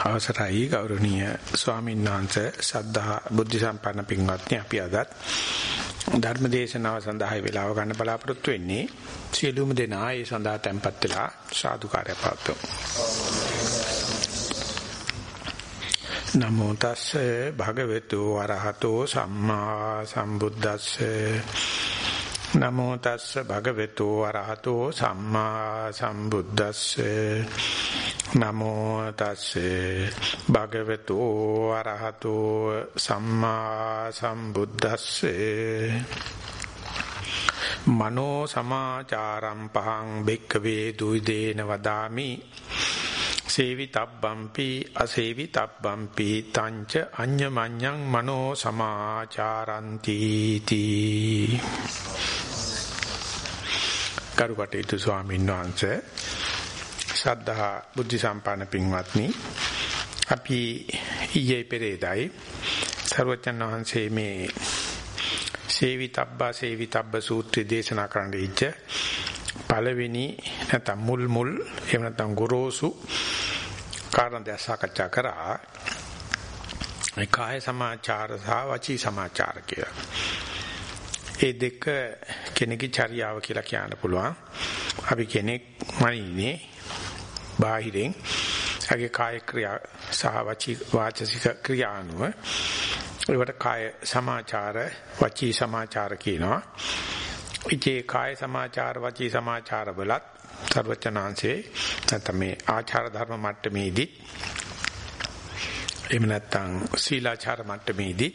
අවසරයි ගෞරවනීය ස්වාමීන් වහන්සේ සද්ධා බුද්ධ සම්පන්න පින්වත්නි. අපි අදත් ධර්ම දේශනාව සඳහා වේලාව ගන්න බලාපොරොත්තු වෙන්නේ. සියලුම දෙනා ඒ සඳහා tempත් වෙලා සාදුකාරය පවතුමු නමෝ තස්සේ භගවතු වරහතෝ සම්මා සම්බුද්දස්සේ. නමෝ තස්ස භගවතු වරහතෝ සම්මා සම්බුද්දස්සේ. නමෝ තස්සේ භගවතු අරහතෝ සම්මා සම්බුද්දස්සේ මනෝ සමාචාරම් පහං බෙක්කවේ දුයිදේන වදාමි සේවිතබ්බම්පි අසේවිතබ්බම්පි තංච අඤ්ඤමඤ්ඤං මනෝ සමාචාරಂತಿ තී කරුකටේතු ස්වාමීන් වහන්සේ ශ්‍රද්ධා බුද්ධ සම්පන්න පින්වත්නි අපි ඊයේ පෙරේදයි සර්වචන් වහන්සේ මේ සේවිතබ්බා සේවිතබ්බ සූත්‍රය දේශනා කරන්න ඉච්ච පළවෙනි නැත්නම් මුල් මුල් එහෙම නැත්නම් ගොරෝසු කාරණා දැන් සාකච්ඡා කරා ඒ කාය සමාචාර සහ වචී සමාචාර කියලා. ඒ දෙක කෙනෙකුගේ චර්යාව කියලා කියන්න පුළුවන්. අපි කෙනෙක් මනින්නේ බාහිරින් එයාගේ කාය ක්‍රියා සහ වචී වාචසික ක්‍රියා අනුව ඒවට කාය සමාචාර වචී සමාචාර කියනවා. ඉතේ කාය සමාචාර වචී සමාචාර වලත් සර්වචනාංශේ නැත්නම් මේ ආචාර ධර්ම මට්ටමේදී එහෙම නැත්නම් සීලාචාර මට්ටමේදී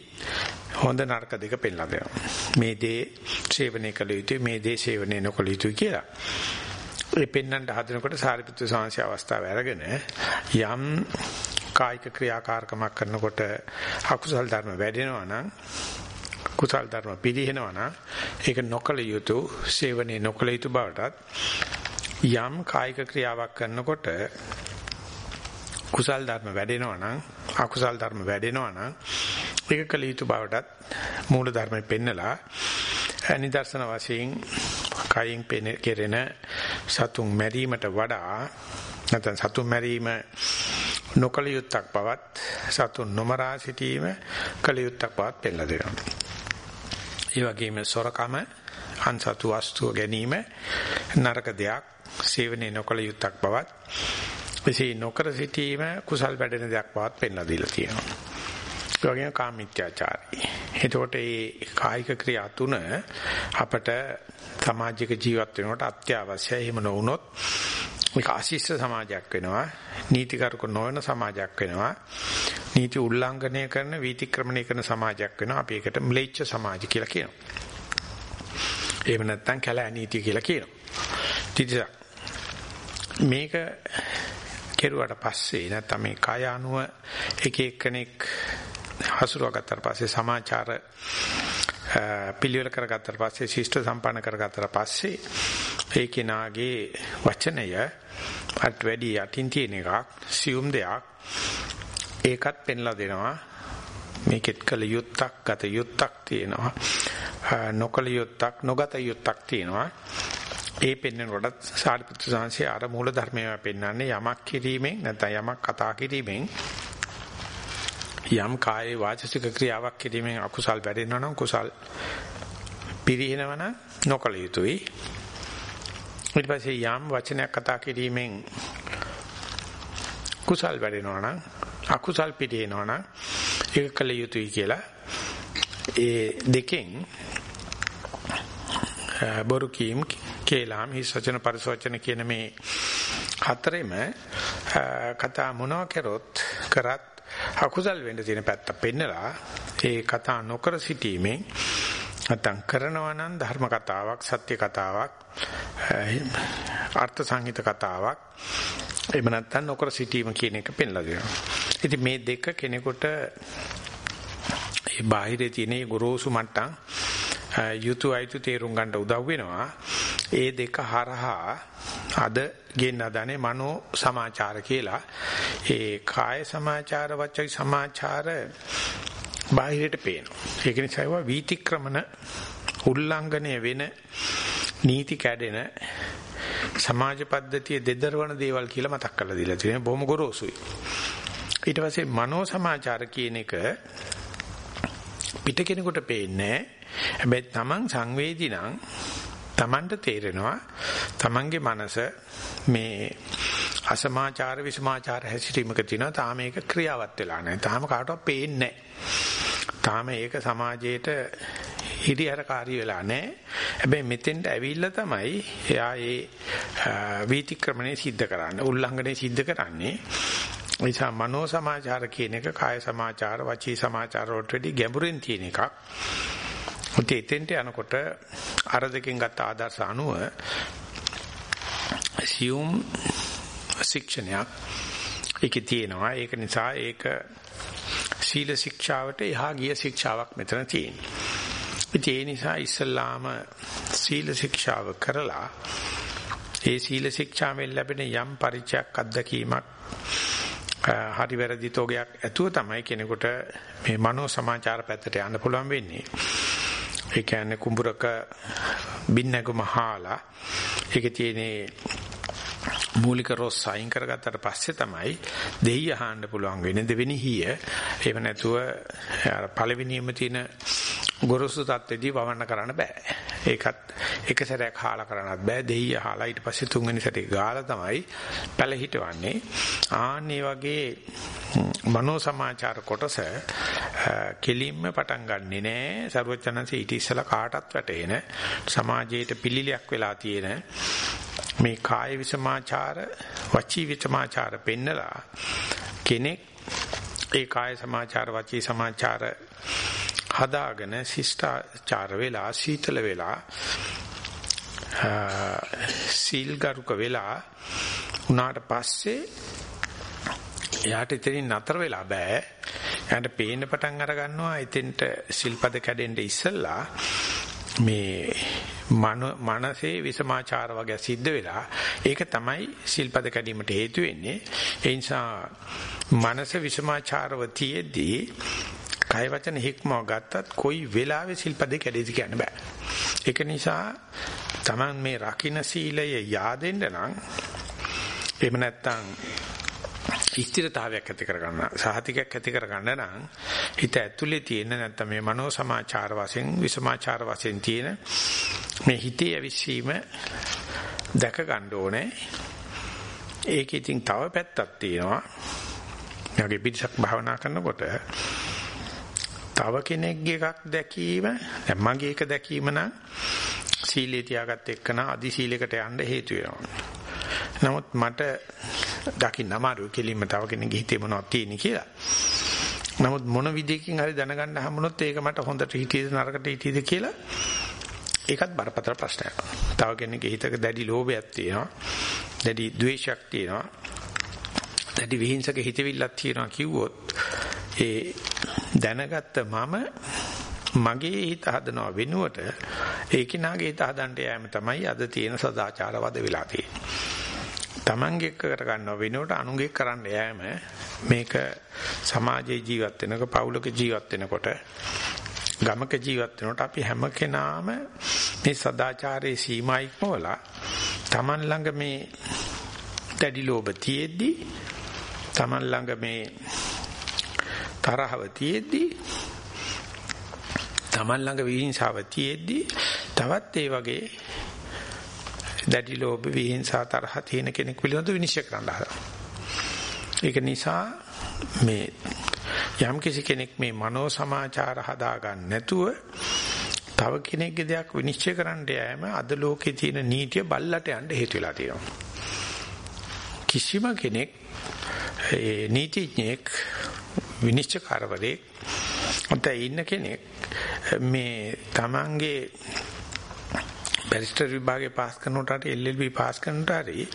හොඳ නරක දෙක පෙන්ලා දෙනවා. මේ දේ සේවනය කළ යුතුයි මේ දේ සේවනය නොකළ යුතුයි කියලා. ඒ පෙන්වන්න හදනකොට සාරිපුත්‍ර සාංශය අවස්ථාව අරගෙන යම් කායික ක්‍රියාකාරකමක් කරනකොට අකුසල් ධර්ම වැඩෙනවා නම් කුසල් ධර්ම පිළිහෙනවා නම් ඒක නොකල යුතු සේවනයේ නොකල යුතු බවටත් යම් කායික ක්‍රියාවක් කරනකොට කුසල් ධර්ම වැඩෙනවා නම් අකුසල් ධර්ම වැඩෙනවා නම් ඒක කල යුතු බවටත් මූල ධර්මෙ පෙන්නලා නිදර්ශන වශයෙන් කයින් කෙරෙන සතුන් මැරීමට වඩා නැත්නම් සතුන් මැරීම නොකල යුත්තක් බවත් සතුන් නොමරා සිටීම කල යුත්තක් බවත් පෙන්නලා දෙනවා. ඒ වගේම සොරකම අන්සතු වස්තුව ගැනීම නරක දෙයක් සේවනයේ නොකල යුත්තක් බවත් එසේ නොකර සිටීම කුසල් වැඩෙන දෙයක් බවත් පෙන්ලා දීලා තියෙනවා. ඒ වගේම කාමීත්‍යාචාරී. එතකොට මේ කායික ක්‍රියා තුන අපට සමාජික ජීවත් වෙනකොට අත්‍යවශ්‍යයි. එහෙම නොවුනොත් මේක අශිෂ්ට සමාජයක් වෙනවා. නීතිකරුක නොවන සමාජයක් වෙනවා. නීති උල්ලංඝනය කරන වීතික්‍රමණය කරන සමාජයක් වෙනවා. අපි ඒකට ම්ලේච්ඡ සමාජ කියලා කියනවා. එහෙම නැත්නම් කැලෑ නීතිය කියලා කියනවා. තිතිසා මේක කෙරුවට පස්සේ නැත්නම් මේ කාය අනුව එක එක්කෙනෙක් හසුරුවා ගත්තාට පස්සේ සමාචාර පිළිවෙල කරගත්තාට පස්සේ ශිෂ්ට සම්පන්න කරගත්තාට පස්සේ ඒ කෙනාගේ වචනය අත් වැඩි යටින් තියෙන එකක් සියුම් දෙයක්. ඒකත් පෙන්ලා දෙනවා. මේකෙත් කල යුත්තක් ගත යුත්තක් තියෙනවා. නොකල යුත්තක් නොගත යුත්තක් තියෙනවා. ඒ පෙන්වනකොට සාරිපුත්‍ර සාංශය අර මූල ධර්මය පෙන්වන්නේ යමක් කිරීමෙන් නැත්නම් යමක් කතා කිරීමෙන්. යම් කායේ වාචසික ක්‍රියාවක් කිරීමෙන් අකුසල් වැඩෙනවා නම් කුසල් පිරිනවන නොකල යුතුයි. ඊට පස්සේ යම් වචනයක් කතා කිරීමෙන් කුසල් වැඩෙනවා නම් අකුසල් පිරිනවන නම් ඒක කල යුතුයි කියලා ඒ දෙකෙන් බොරු කීම් කේලාම් හිස් වචන පරිසවචන කියන මේ හතරෙම කතා මොනවා කරොත් කරත් අකුසල් වෙන්න තියෙන පැත්ත පෙන්නලා ඒ කතා නොකර සිටීමෙන් නැත්නම් කරනවා නම් ධර්ම කතාවක් සත්‍ය කතාවක් අර්ථ සංහිත කතාවක් එහෙම නැත්නම් නොකර සිටීම කියන එක පෙන්ලා දෙනවා. ඉතින් මේ දෙක කෙනෙකුට ඒ බාහිරේ තියෙන ගොරෝසු මට්ටම් යුතු අයුතු තේරුම් ගන්න උදව් වෙනවා. ඒ දෙක හරහා අද ගෙන්න දනේ මනෝ සමාචාර කියලා. ඒ කාය සමාචාර වචයි සමාචාර බාහිරට පේනවා. ඒක නිසා ඒවා වීතික්‍රමන උල්ලංඝනය වෙන නීති කැඩෙන සමාජ පද්ධතිය දෙදරවන දේවල් කියලා මතක් කරලා දීලා තියෙනවා. බොහොම ගොරෝසුයි. ඊට පස්සේ මනෝ සමාචාර කියන එක පිට කෙනෙකුට පේන්නේ හැබැයි Taman සංවේදී නම් Tamanට තේරෙනවා Tamanගේ මනස මේ අසමාචාර විසමාචාර හැසිරීමක තියෙනවා තාම මේක ක්‍රියාවත් වෙලා නැහැ තාම කාටවත් පේන්නේ නැහැ තාම ඒක සමාජයේට හිරිහැරකාරී වෙලා නැහැ. හැබැයි මෙතෙන්ට ඇවිල්ලා තමයි එයා ඒ වීතික්‍රමණය සිද්ධ කරන්නේ. උල්ලංඝනය සිද්ධ කරන්නේ. නිසා මනෝ සමාචාර කියන එක කාය සමාචාර, වචී සමාචාර වලට වඩා ගැඹුරින් තියෙන එකක්. උතේ එතෙන්ට යනකොට අර දෙකෙන් ගත්ත ආදර්ශ අනුව assume ශික්ෂණයක් ඒකේ තියෙනවා. ඒක නිසා ඒක සීල ශික්ෂාවට එහා ගිය ශික්ෂාවක් මෙතන තියෙනවා. ඉතින් ඒ නිසා ඉස්සල්ලාම සීල ශික්ෂාව කරලා ඒ සීල ශික්ෂාවෙන් ලැබෙන යම් පරිචයක් අත්දැකීමක් හරි වැරදි තෝගයක් ඇතුව තමයි කෙනෙකුට මේ මනෝ සමාචාර පැත්තට යන්න පුළුවන් වෙන්නේ. ඒ කියන්නේ කුඹරක බින්නක මහාලා ඒකේ තියෙන මූලික රොස් සයින් කරගත්තට පස්සේ තමයි දෙයිය අහන්න පුළුවන් වෙන්නේ දෙවෙනි හිය. එහෙම නැතුව පළවෙනියම තියෙන ගොරොසු තත්ත්වෙදී වවන්න කරන්න බෑ. ඒකත් එක සැරයක් හාලා කරන්නත් බෑ. දෙයිය හාලා ඊට පස්සේ තුන්වෙනි සැරේ ගාලා තමයි පැල හිටවන්නේ. ආන්නේ වගේ මනෝ සමාචාර කොටස කෙලින්ම පටන් ගන්නෙ නෑ. සරුවචනන්සේ ඊට ඉස්සලා කාටත් වැටේන සමාජයේට පිළිලියක් වෙලා තියෙන මේ කාය විසමාචාර වචී විසමාචාර පෙන්නලා කෙනෙක් ඒ කාය සමාචාර වචී සමාචාර හදාගෙන ශිෂ්ටාචාර වෙලා සීතල වෙලා සීල් ගරුක වෙලා උනාට පස්සේ එයාට ඉතින් නතර වෙලා බෑ. එයාට පේන්න පටන් අර ගන්නවා එතෙන්ට සිල්පද කැඩෙන්න ඉස්සෙල්ලා මේ මන මනසේ විසමාචාර වගේ සිද්ධ වෙලා ඒක තමයි සිල්පද කැඩීමට හේතු වෙන්නේ. ඒ නිසා මනස විසමාචාරව තියේදී කය වචන හික්මව ගත්තත් කොයි වෙලාවෙ සිල්පදේ කැඩෙයිද කියන්න බෑ. ඒක නිසා Taman මේ රකින්න සීලය yaadෙන්න නම් එහෙම නැත්නම් ස්ථිරතාවයක් ඇති කරගන්න සහතිකයක් ඇති කරගන්න නම් හිත ඇතුලේ තියෙන නැත්නම් මේ මනෝ සමාචාර වශයෙන් විසමාචාර වශයෙන් තියෙන මේ හිතේ ඇවිස්සීම දැක ගන්න ඕනේ ඒක ඉතින් තව පැත්තක් තියෙනවා. යගේ පිටසක් භාවනා කරනකොට තව කෙනෙක්ගේ එකක් දැකීම දැන් මගේ එක දැකීම නම් සීලේ තියාගත්ත එක්කන අදි සීලයකට යන්න හේතු වෙනවා. නමුත් මට දකින්න අමාරුයි කෙලින්ම තව කෙනෙක්ගේ හිතේ මොනවද තියෙන්නේ කියලා. නමුත් මොන විදියකින් හරි දැනගන්න හම්බුනොත් ඒක මට හොඳට හිතේද නරකට හිතේද කියලා ඒකත් බරපතල ප්‍රශ්නයක්. තව කෙනෙක්ගේ හිතක දැඩි ලෝභයක් තියෙනවා. දැඩි ද්වේෂයක් තියෙනවා. දැඩි විහිංසක හිතවිල්ලක් තියෙනවා කිව්වොත් ඒ දැනගත්ත මම මගේ හිත හදනව වෙනුවට ඒකිනාගේ හිත හදන්න යෑම තමයි අද තියෙන සදාචාර වද වෙලා තියෙන්නේ. Tamange කර ගන්නව වෙනුවට අනුගේ කරන්න යෑම මේක සමාජයේ ජීවත් වෙනක පවුලක ජීවත් වෙනකොට ගමක ජීවත් වෙනකොට අපි හැම කෙනාම මේ සදාචාරයේ සීමා ඉක්මවලා Taman ළඟ මේ දැඩි ලෝභ තියෙද්දි Taman ළඟ මේ තරහව තියෙද්දී Taman ළඟ විහිංසාව තියෙද්දී තවත් ඒ වගේ දැඩි ලෝභ විහිංසා තරහ තියෙන කෙනෙක් පිළිබඳව විනිශ්චය කරන්න හදනවා. ඒක නිසා මේ යම් කිසි කෙනෙක් මේ මනෝ සමාචාර හදාගන්න නැතුව තව කෙනෙක්ගේ දෙයක් විනිශ්චය කරන්න යෑම අද ලෝකේ තියෙන නීතිය බල්ලට යන්න හේතු වෙලා තියෙනවා. කිසිම කෙනෙක් ඒ නීතිඥයෙක් විනිශ්චයකාරවරේ උන්ට ඉන්න කෙනෙක් මේ තමන්ගේ බැරිස්ටර් විභාගේ පාස් කරනකොට LLB පාස් කරනකොට හරි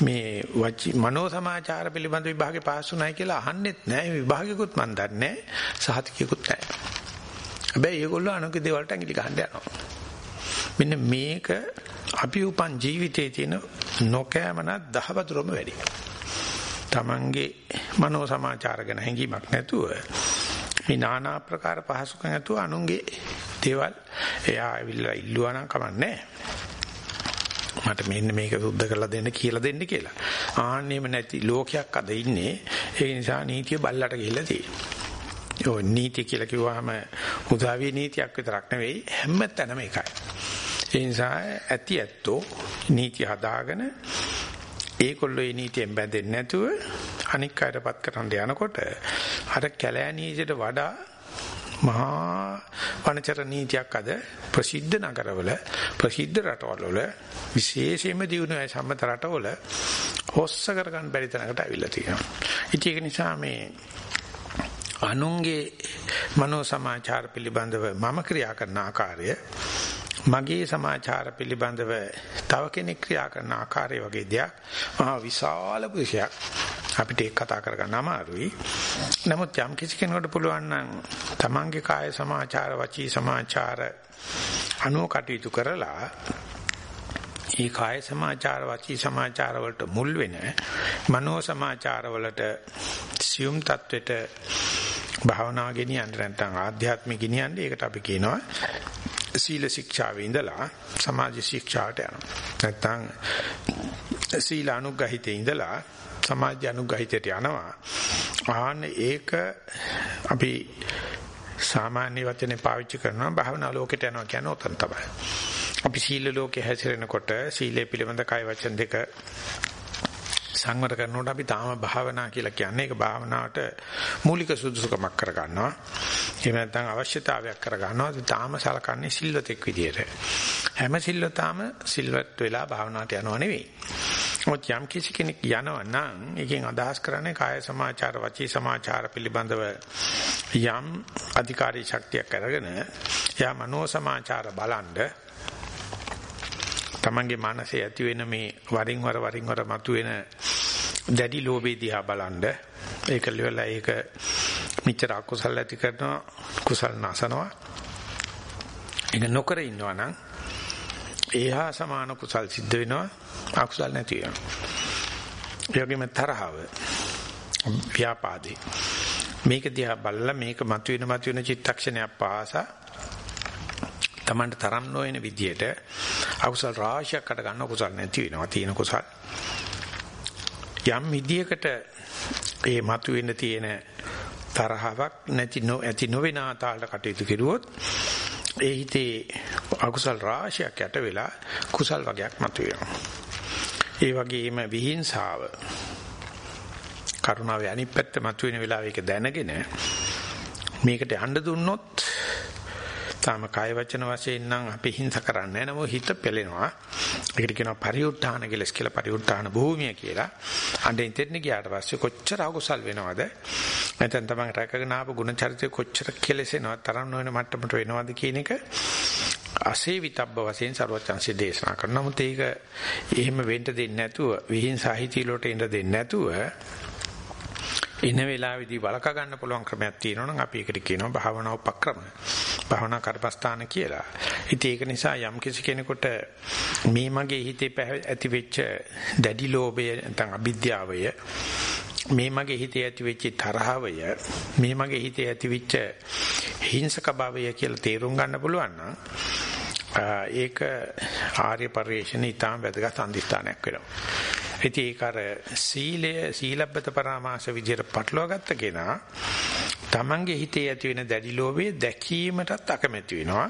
මේ වචි මනෝ සමාචාර පිළිබඳ විභාගේ පාස් වුණායි කියලා අහන්නෙත් නැහැ විභාගෙකුත් මන් දන්නේ සහතිකයකුත් නැහැ හැබැයි ඒගොල්ලෝ අනුගේ දේවල්ට ඇඟිලි ගහන්න යනවා. මෙන්න මේක අපි උපන් ජීවිතයේ තියෙන නොකෑමන දහවතුරම වැඩි. තමන්ගේ මනෝ සමාචාර ගැන හැඟීමක් නැතුව මේ নানা ආකාර පහසුකම් නැතුව අනුන්ගේ දේවල් එයා ඇවිල්ලා ඉල්ලුවා නම් කමන්නේ මට මෙන්න මේක සුද්ධ කරලා දෙන්න කියලා දෙන්න කියලා. ආන්නේම නැති ලෝකයක් අද ඉන්නේ. ඒ නිසා නීතිය බල්ලට ගිහිල්ලා තියෙනවා. ඔය නීති කියලා කිව්වහම උදාවිය නීතියක් විතරක් නෙවෙයි හැම තැනම එකයි. ඒ නිසා ඇති ඇත්තෝ නීති හදාගෙන ඒකොල්ලෝ ඒ නීතියෙන් බැඳෙන්නේ නැතුව අනික් අයටපත් කරන්න යනකොට අර කැලෑ නීතියට වඩා මහා වනචර නීතියක් අද ප්‍රසිද්ධ නගරවල ප්‍රසිද්ධ රටවල විශේෂයෙන්ම දිනුනේ සම්මත රටවල හොස්ස කරගන්න බැරි තැනකට අවිල්ලා තියෙනවා. ඉතින් ඒක නිසා මේ අනුන්ගේ මනෝ සමාචාර පිළිබඳව මම ක්‍රියා කරන ආකාරය මගේ සමාචාර පිළිබඳව තව කෙනෙක් ක්‍රියා කරන ආකාරය වගේ දෙයක් මහා විශාල පුරුෂයක් අපිට ඒක කතා කරගන්න අමාරුයි. නමුත් යම් කිසි කෙනෙකුට පුළුවන් නම් තමන්ගේ කාය සමාචාර වචී සමාචාර අනුව කටයුතු කරලා ඒ කාය සමාචාර වචී සමාචාර වලට මුල් වෙන මනෝ සමාචාර වලට සියුම් තත්වෙට භාවනා ගෙනියන්න නැත්නම් ආධ්‍යාත්මික ගෙනියන්න ඒකට අපි කියනවා සීල ශික්ෂාවේ ඉඳලා සමාජ ශික්ෂාට යනවා. නැත්නම් සීල අනුග්‍රහිතේ ඉඳලා සමාජ අනුග්‍රහිතයට යනවා. ආන්න ඒක අපි සාමාන්‍ය වචනේ පාවිච්චි කරනවා භාවනා ලෝකයට යනවා කියන උතන තමයි. අපි සීල ලෝකේ හැසිරෙනකොට සීලය පිළිබඳ කය වචන දෙක සංවර කරනකොට අපි තාම භාවනා කියලා කියන්නේ ඒක භාවනාවට මූලික සුදුසුකමක් කරගන්නවා. එහෙම නැත්නම් අවශ්‍යතාවයක් කරගන්නවා. අපි තාම සලකන්නේ සිල්වතෙක් විදියට. හැම සිල්වතාම සිල්වත් වෙලා භාවනාවට යනව නෙවෙයි. මොකද යම් කිසි කෙනෙක් යනවා නම් එකෙන් අදහස් කරන්නේ කාය සමාචාර වචී සමාචාර පිළිබඳව යම් අධිකාරී ශක්තියක් අරගෙන යා මනෝ සමාචාර බලන්ඩ තමන්ගේ මනසේ ඇති වෙන මේ වරින් වර වරින් වර මතුවෙන දැඩි ලෝභය දිහා බලන්ඩ ඒක ලෙවලා ඒක මිච්ඡර අකුසල් ඇති කරනවා කුසල් නැසනවා. ඒක නොකර ඉන්නවා නම් ඒහා සමාන කුසල් සිද්ධ වෙනවා අකුසල් නැති වෙනවා. ඒ වගේම තරහව ව්‍යාපාදේ. මේක දිහා බලලා මේක මතුවෙන මතුවෙන චිත්තක්ෂණයක් පාසා Tamanට තරම් නොවන විදියට අකුසල් රාශියක් අට ගන්න කුසල් නැති වෙනවා. තියෙන කුසල්. යම් විදියකට ඒ මතුවෙන්න තියෙන තරහවක් නැති නො ඇති නොවෙන ආතාලට කටයුතු කෙරුවොත් ඒ හිතේ අකුසල් රාශියක් යට වෙලා කුසල් වගේක් මතුවෙනවා. ඒ වගේම විහිංසාව කරුණාවේ අනිත් පැත්ත මතුවෙන වෙලාව ඒක දැනගෙන මේකට යන්න දුන්නොත් තාම කාය වචන වශයෙන් නම් අපි හිංස කරන්නේ නැහැ. නමුත් හිත පෙළෙනවා. ඒකට කියනවා පරිඋත්ථාන කෙලස් කියලා පරිඋත්ථාන භූමිය කියලා. අඬෙන් දෙන්න ගියාට පස්සේ කොච්චර අකුසල් වෙනවද? නැත්නම් තමන් රැකගෙන ආපු ගුණ චරිතය කොච්චර කෙලසෙනවද? තරම් නොවන මට්ටමට වෙනවද කියන එක අසේවිතබ්බ වශයෙන් ਸਰවචන්සි දේශනා කරනවා. නමුත් ඒක එහෙම වෙන්න දෙන්නේ නැතුව විහිංසහිතීලෝට ඉඳ දෙන්නේ නැතුව එන වෙලාවේදී වළක ගන්න පුළුවන් ක්‍රමයක් තියෙනවා නම් අපි ඒකට කියනවා භාවනා උපක්‍රම. භාවනා කරපස්ථාන කියලා. ඉතින් ඒක නිසා යම් කිසි කෙනෙකුට මේ මගේ හිතේ ඇති වෙච්ච දැඩි ලෝභය නැත්නම් අවිද්‍යාවය මේ මගේ හිතේ ඇති වෙච්ච තරහවය මේ මගේ හිතේ ඇති වෙච්ච හිංසක භාවය කියලා තේරුම් ගන්න පුළුවන් නම් ඒක ආර්ය පරිශ්‍රණ ඊටාම් වැදගත් අන්දිස්ථානයක් වෙනවා. ඉතින් ඒක අර සීලය සීලබ්බත පරාමාස විදියට පටලවා ගත්ත කෙනා තමන්ගේ හිතේ ඇති වෙන දැඩි ලෝභය දැකීමටත් අකමැති වෙනවා.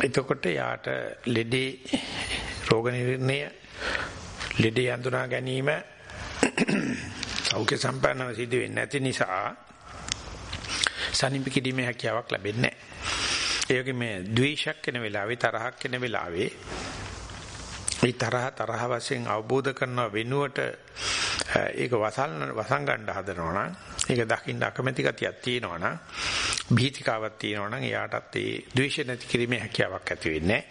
එතකොට යාට ලෙඩේ රෝග නිర్ణය ලෙඩේ අඳුනා ගැනීම සෞඛ්‍ය සම්පන්නව සිදු වෙන්නේ නැති නිසා සනිපි කිදීමේ හැකියාවක් ලැබෙන්නේ නැහැ. ඒ වගේ මේ ද්වේෂයක් වෙන වෙලාවේ තරහක් වෙන වෙලාවේ මේ තරහ තරහ වශයෙන් අවබෝධ කරන වෙනුවට ඒක වසල් වසන් ගන්න හදනවා නම් ඒක දකින්න අකමැති ගතියක් තියෙනවා නම් භීතිකාවක් තියෙනවා නම් එයාටත් ඒ ද්වේෂ නැති කිරීමේ හැකියාවක් ඇති වෙන්නේ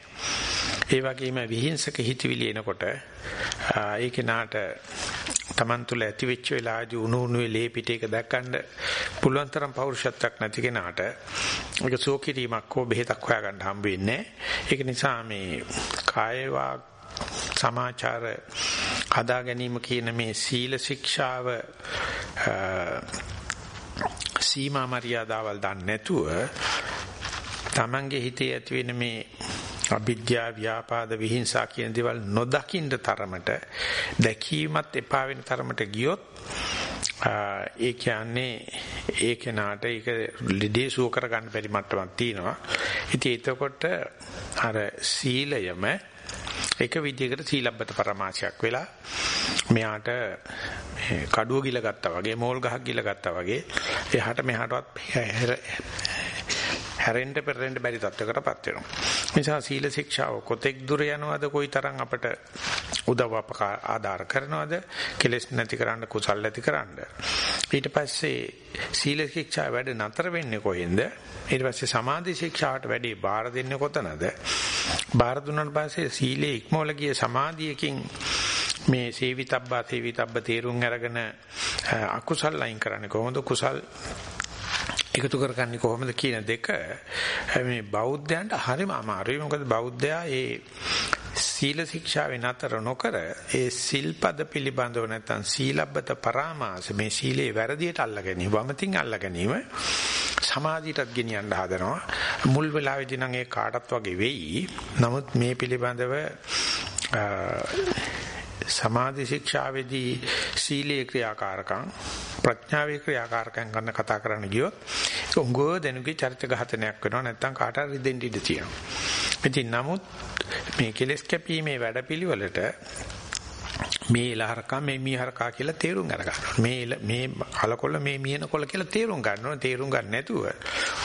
ඒ වගේම විහිංසක හිතවිලි එනකොට ඒකේ නාට Taman තුල ඇති වෙච්ච වෙලාවදී උණු උණුවේ ලේ පිටේක දැක්කන්න පුළුවන් තරම් පෞරුෂත්වයක් නැති කෙනාට ඒක සෝකිරීමක් හෝ බෙහෙතක් හොයාගන්න හම්බ වෙන්නේ ඒක නිසා මේ කාය වාග් සමාචාර හදා ගැනීම කියන මේ සීල ශික්ෂාව සීමා මරියාදාවල් දන්නේ නැතුව තමන්ගේ හිතේ ඇති වෙන මේ අවිද්‍යා ව්‍යාපාද විහිංසා කියන දේවල් නොදකින්න තරමට දැකීමත් එපා වෙන තරමට ගියොත් ඒ කියන්නේ ඒ කෙනාට ඒක ලෙඩේ සුව කරගන්න බැරි මට්ටමක් තියෙනවා. ඉතින් එතකොට අර සීලයම එක විදිහකට සීලබ්බත පරමාශයක් වෙලා මෙයාට කඩුව ගිල ගත්තා වගේ මෝල් ගහක් ගිල ගත්තා වගේ එහාට මෙහාටවත් හැරෙන්න පෙරෙන්න බැරි තත්වයකටපත් වෙනවා. නිසා සීල ශික්ෂාව කොතෙක් දුර යනවද කොයිතරම් අපට උදව් අපකාර ආධාර කරනවද කෙලෙස් නැති කරන්න කුසල් ඇති කරන්න. ඊට පස්සේ සීල ශික්ෂා වැඩ නතර වෙන්නේ කොහෙන්ද? ඊට පස්සේ සමාධි ශික්ෂාවට වැඩි බාර දෙන්නේ කොතනද? බාර දුන්නාට පස්සේ සීලේ ඉක්මවල ගිය සමාධියකින් මේ සේවිතබ්බා සේවිතබ්බ තේරුම් අරගෙන අකුසල් අයින් කරන්නේ කොහොමද? කුසල් එකතු කරගන්නේ කොහොමද කියන දෙක මේ බෞද්ධයන්ට හරිම අමාරුයි. මොකද බෞද්ධයා ඒ සීල ශික්ෂාවෙන් අතර නොකර ඒ සිල්පද පිළිබඳව නැත්නම් සීලබ්බත පරාමාස මේ සීලේ වැරදියට අල්ලා ගැනීම වමතින් අල්ලා ගැනීම සමාධියටත් ගෙනියන්න හදනවා. මුල් වෙලාවේදී නම් ඒ කාටත් වගේ වෙයි. නමුත් මේ පිළිබඳව සමාධි ශික්ෂාවේදී සීලේ ක්‍රියාකාරකම් ප්‍රඥාවේ ක්‍රියාකාරකම් ගන්න කතා කරන්න ගියොත් උංගෝ දෙනුගේ චරිත ඝාතනයක් වෙනවා නැත්නම් කාට හරි දෙන්න ඉඩ තියෙනවා. ඉතින් නමුත් මේ කෙලස් කැපීමේ වැඩපිළිවෙලට මේ ලහරකා මේ මීහරකා කියලා තේරුම් අරගන්න. මේ මේ කලකොල්ල මේ මීනකොල්ල කියලා තේරුම් ගන්න ඕන. තේරුම් ගන්න නැතුව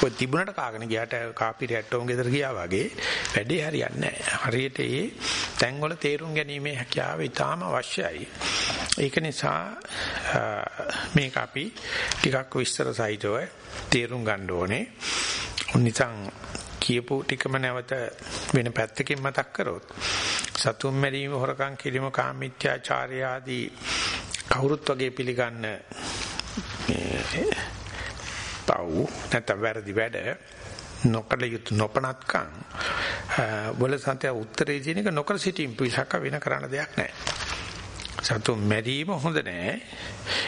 ඔය තිබුණට කාගෙන ගියාට කාපි රැට්ටෝම් ගෙදර ගියා වගේ වැඩේ හරියන්නේ නැහැ. හරියට ඒ තැන්වල තේරුම් ගැනීමේ හැකියාව ඉතාම අවශ්‍යයි. ඒක නිසා මේක අපි ටිකක් විස්තර සහිතව තේරුම් ගන්න ඕනේ. උනිසං කියපු ටිකම නැවත වෙන පැත්තකින් මතක් කරොත් සතුම් මැරීම හොරකම් කිරීම කාමීත්‍යාචාරය ආදී කවුරුත් වගේ පිළිගන්න පව් නැත්නම් වැරදි වැඩ නොකළ යුතු නොපනත්කම් වල සත්‍ය උත්තරේ කියන එක නොකර සිටීම පිසක වෙන කරන්න දෙයක් නැහැ. සතුම් මැරීම හොඳ නැහැ.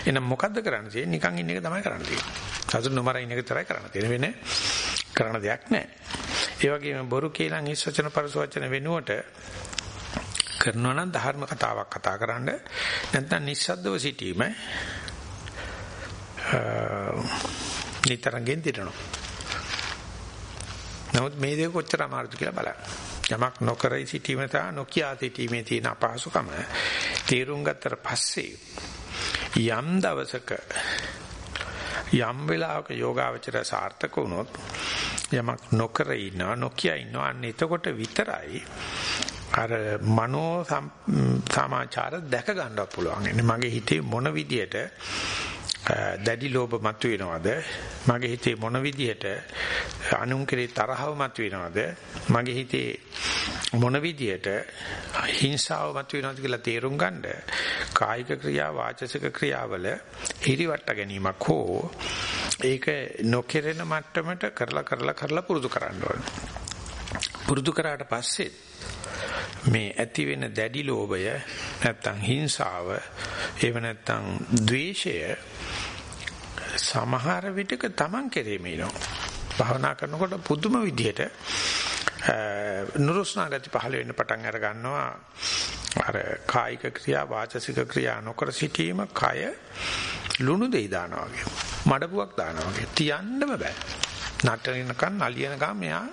එහෙනම් මොකද්ද කරන්න තියෙන්නේ? නිකන් ඉන්න එක තමයි කරන්න තියෙන්නේ. සතුම් නොමර ඉන්න එක තරයි කරන්න තියෙන්නේ. වෙන කරන්න දෙයක් නැහැ. ඒ වගේම බොරු කේලම් හිස් වචන පරස වචන වෙනුවට කරනවා නම් ධර්ම කතාවක් කතා කරන්න නැත්නම් නිස්සද්දව සිටීම නිතරංගෙන් දිරනවා. නමුත් මේ දෙක කොච්චර අමාරුද කියලා බලන්න. යමක් නොකර සිටීම සහ නොකිය සිටීමේ තියෙන අපහසුකම තේරුම් ගත්තට පස්සේ යම් දවසක යම් වෙලාවක යෝගාවචර සාර්ථක වුණොත් යමක් නොකර ඉන්නවා නොකිය ඉන්නවා අන්න එතකොට විතරයි අර මනෝ සමාචාර දැක ගන්නවත් පුළුවන්. මගේ හිතේ මොන විදියට දැඩි ලෝභ මතුවෙනවද? මගේ හිතේ මොන විදියට අනුන් කෙරේ තරහව මතුවෙනවද? මගේ හිතේ මොන විදියට හිංසාව මතුවෙනවද කියලා තේරුම් ගන්න කායික ක්‍රියා වාචසික ක්‍රියාවල හිරිවට ගැනීමක් හෝ ඒක නොකෙරෙන මට්ටමට කරලා කරලා කරලා පුරුදු කරන්න ඕනේ. පුරුදු කරාට පස්සේ මේ ඇති වෙන දැඩි ලෝභය නැත්තම් හිංසාව එහෙම නැත්තම් ද්වේෂය සමහර විටක Taman කෙරෙම එනවා. භවනා කරනකොට පුදුම විදිහට නුරුස්නා ගති පහළ වෙන්න පටන් අර ගන්නවා. අර කායික ක්‍රියා වාචසික ක්‍රියා නොකර සිටීම කය ලුණු දෙයි දානවා වගේ. මඩපුවක් දානවා වගේ. තියන්නම බෑ. නටනකන් නලියනකම් මෙයා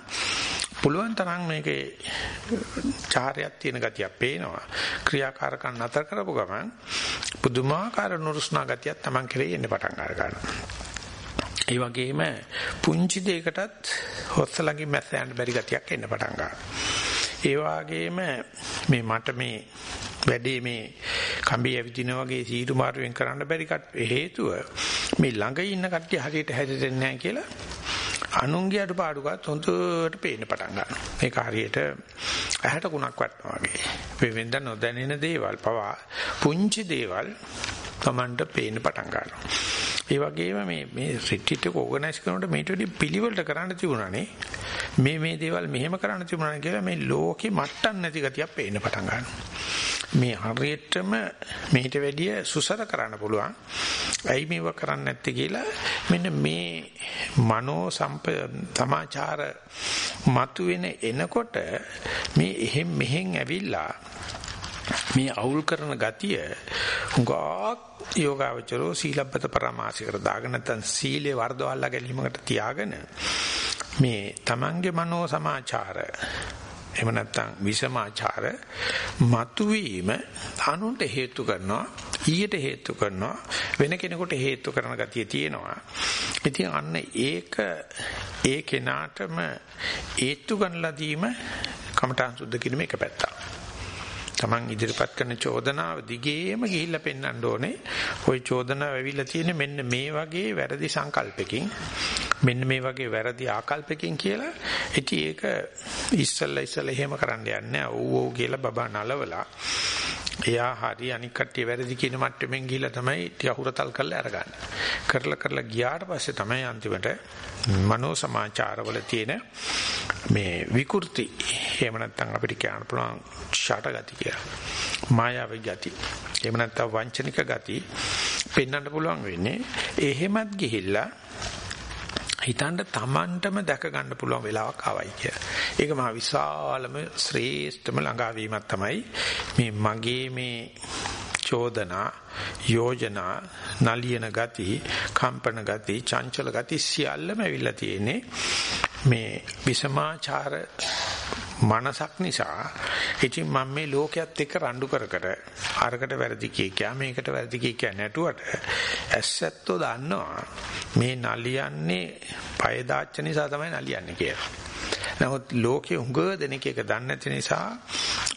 පුළුවන් තරම් මේකේ චාරයක් තියෙන ගතියක් පේනවා. ක්‍රියාකාරකම් නතර කරපු ගමන් පුදුමාකාර නුරුස්නා ගතියක් Taman කෙරේ එන්න පටන් අර ගන්නවා. ඒ වගේම පුංචි දෙයකටත් හොස්ස ළඟින් මැස්ස යන්න බැරි ගතියක් එන්න පටන් ගන්නවා. ඒ වගේම මේ මට මේ වැඩේ මේ කම්බි ඇවිදින වගේ සීතු මාරුවෙන් කරන්න බැරි හේතුව මේ ළඟ ඉන්න කට්ටිය හරියට හැදෙන්නේ නැහැ කියලා අනුන්ගේ අඩුපාඩුකත් හොඳට පේන්න පටන් ගන්නවා. මේක හරියට ඇහැට කුණක් වටනවා වගේ. මේ වෙනද නොදැනෙන දේවල් පවා පුංචි දේවල් Tamanට පේන්න පටන් ගන්නවා. ඒ වගේම මේ මේ රිට්‍රීට් එක ඕගනයිස් කරනකොට මේට වඩා පිළිවෙලට කරන්න තිබුණානේ. මේ මේ දේවල් මෙහෙම කරන්න තිබුණා කියලා මේ ලෝකෙ මට්ටම් නැති ගතියක් පේන්න පටන් ගන්නවා. මේ හරියටම මේට වැඩිය සුසර කරන්න පුළුවන්. ඇයි මේව කරන්නේ නැත්තේ කියලා මෙන්න මේ මනෝ සමාචාර මතුවෙන එනකොට මේ එහෙම් මෙහෙන් ඇවිල්ලා මේ අවුල් කරන ගතිය හුඟක් යෝගාවචරෝ සීලබ්බත පරමාසිකර දාගෙන නැත්නම් සීලේ වර්ධවල්ලා ගැනීමකට තියාගෙන මේ තමන්ගේ මනෝ සමාචාර එහෙම නැත්නම් විසමාචාර මතුවීම අනුන්ට හේතු කරනවා ඊයට හේතු කරනවා වෙන කෙනෙකුට හේතු කරන ගතිය තියෙනවා. ඉතින් අන්න ඒක ඒ කෙනාටම ඒත්තු ගන්නලා දීම කමඨාන් සුද්ධ කිරීම එක පැත්තක්. Taman ඉදිරිපත් කරන චෝදනාව දිගේම ගිහිල්ලා පෙන්වන්න ඕනේ. ওই චෝදනාව ඇවිල්ලා තියෙන්නේ මෙන්න මේ වගේ වැරදි සංකල්පකින් මෙන්න මේ වගේ වැරදි ආකල්පකින් කියලා. ඉතින් ඒක ඉස්සල්ලා ඉස්සල්ලා එහෙම කරන්න යන්නේ ඔව් ඔව් කියලා බබා නලවලා එයා හරි අනික් කට්ටිය වැරදි කියන මට්ටමින් ගිහිල්ලා තමයි ටික හුරතල් කරලා අරගන්නේ. කරලා කරලා ගියාට පස්සේ තමයි අන්තිමට මනෝ සමාචාරවල තියෙන මේ විකෘති එහෙම නැත්නම් අපිට කියන්න පුළුවන් ෂට ගති කියලා. මායාවී ගති. එහෙම නැත්නම් වංචනික ගති පෙන්වන්න පුළුවන් වෙන්නේ. එහෙමත් ගිහිල්ලා හිතන්න තමන්ටම දැක ගන්න පුළුවන් වෙලාවක් ආවයි කියලා. ඒක මහ විශාලම ශ්‍රේෂ්ඨම ළඟාවීමක් තමයි මේ මගේ මේ චෝදනා යෝජනා නලියන ගති කම්පන ගති චංචල ගති සියල්ලම ඇවිල්ලා තියෙන්නේ මේ විසමාචාර මනසක් නිසා ඉතින් මම මේ ලෝකයක් එක්ක රණ්ඩු කර කර අරකට වැරදි කිය කියා මේකට වැරදි කිය කියා නැටුවට ඇස්සැත්තෝ දන්නවා මේ නලියන්නේ පය දාච්ච නිසා තමයි නලියන්නේ කියලා. නමුත් ලෝකයේ උඟ දෙනෙක් එක දන්නේ නැති නිසා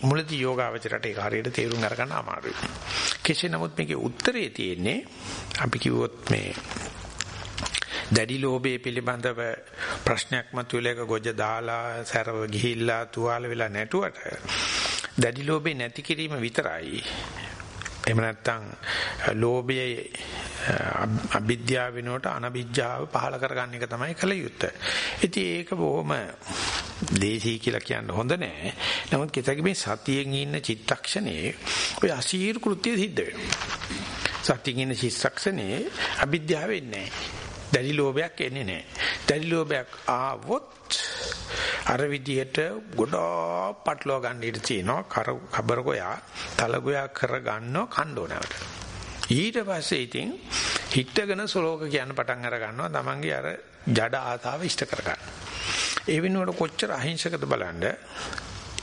මුලදී යෝගාවචරයට ඒක හරියට තේරුම් අරගන්න අමාරුයි. කෙසේ නමුත් මේකේ උත්තරේ තියෙන්නේ අපි කිව්වොත් මේ දැඩි ලෝභයේ පිළිබඳව ප්‍රශ්නයක් මතුවෙලා එක ගොජ දාලා සැරව ගිහිල්ලා තුවාල වෙලා නැටුවට දැඩි ලෝභේ නැති කිරීම විතරයි එහෙම නැත්නම් ලෝභයේ අවිද්‍යාව වෙනුවට අනවිද්‍යාව පහල කරගන්න එක තමයි කල යුත්තේ. ඉතින් ඒක බොහොම දේශී කියලා කියන්න හොඳ නෑ. නමුත් කිතක මේ සතියෙන් ඉන්න චිත්තක්ෂණේ ඔය අසීරු කෘත්‍ය සිද්ධ වෙනවා. සතියෙන් ඉන්න චිත්තක්ෂණේ අවිද්‍යාව වෙන්නේ නෑ. දැඩි ලෝභයක් එන්නේ නැහැ. දැඩි ලෝභයක් ආවොත් අර විදියට ගොඩක් පටලවා ගන්න ඉඩ තියෙනවා. කර කබර ගෝයා තල ගෝයා කර ගන්නව කණ්ඩෝනවට. ඊට පස්සේ ඉතින් හිටගෙන සලෝක කියන පටන් අර ගන්නවා. Tamange අර ජඩ ආතාව ඉෂ්ට කර ගන්න. ඒ වෙනුවට කොච්චර අහිංසකද බලන්න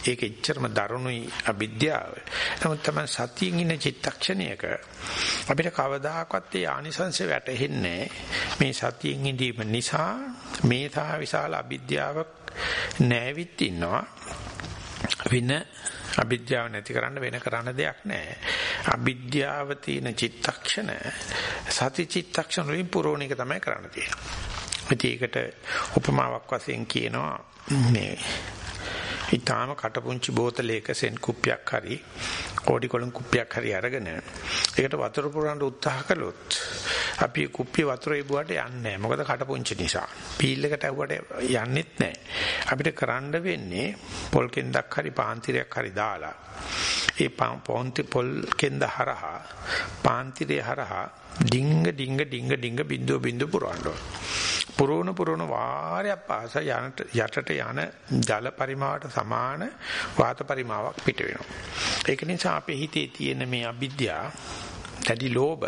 ඒක එච්චරම දරුණුයි අවිද්‍යාව. නමුත් තමයි සතියින් ඉන්න චිත්තක්ෂණයක අපිට කවදාකවත් ඒ ආනිසංශ වැටහෙන්නේ මේ සතියින් ඉඳීම නිසා මේ තා විශාල අවිද්‍යාවක් නැවිත් ඉන්නවා. වින අවිද්‍යාව නැති කරන්න වෙන කරන්න දෙයක් නැහැ. අවිද්‍යාව තියෙන චිත්තක්ෂණ සති චිත්තක්ෂණ වලින් පුරෝණ එක තමයි කරන්න තියෙන්නේ. ඒකට උපමාවක් වශයෙන් කියනවා මේ ඊටාම කටපුංචි බෝතලයක සෙන් කුප්පියක් හරි කෝඩි කොලන් කුප්පියක් හරි අරගෙන ඒකට වතුර පුරවන්න උත්සාහ කළොත් අපි කුප්පිය වතුර ඉබුවට යන්නේ නැහැ. මොකද කටපුංචි නිසා. පීල් එකට ඇව්වට යන්නෙත් නැහැ. අපිට කරන්න වෙන්නේ පොල් කෙන්දක් හරි පාන්තිරයක් හරි දාලා ඒ පොන්ති පොල් කෙන්ද හරහා පාන්තිරේ හරහා ඩිංග ඩිංග ඩිංග ඩිංග බින්දුව බින්දුව පුරවන්න පුරවන පුරවන වාරයක් පාස යනට යටට යන ජල පරිමාවට සමාන වාත පරිමාවක් පිට වෙනවා. ඒක නිසා අපේ හිතේ තියෙන මේ අවිද්‍යාව, දැඩි ලෝභ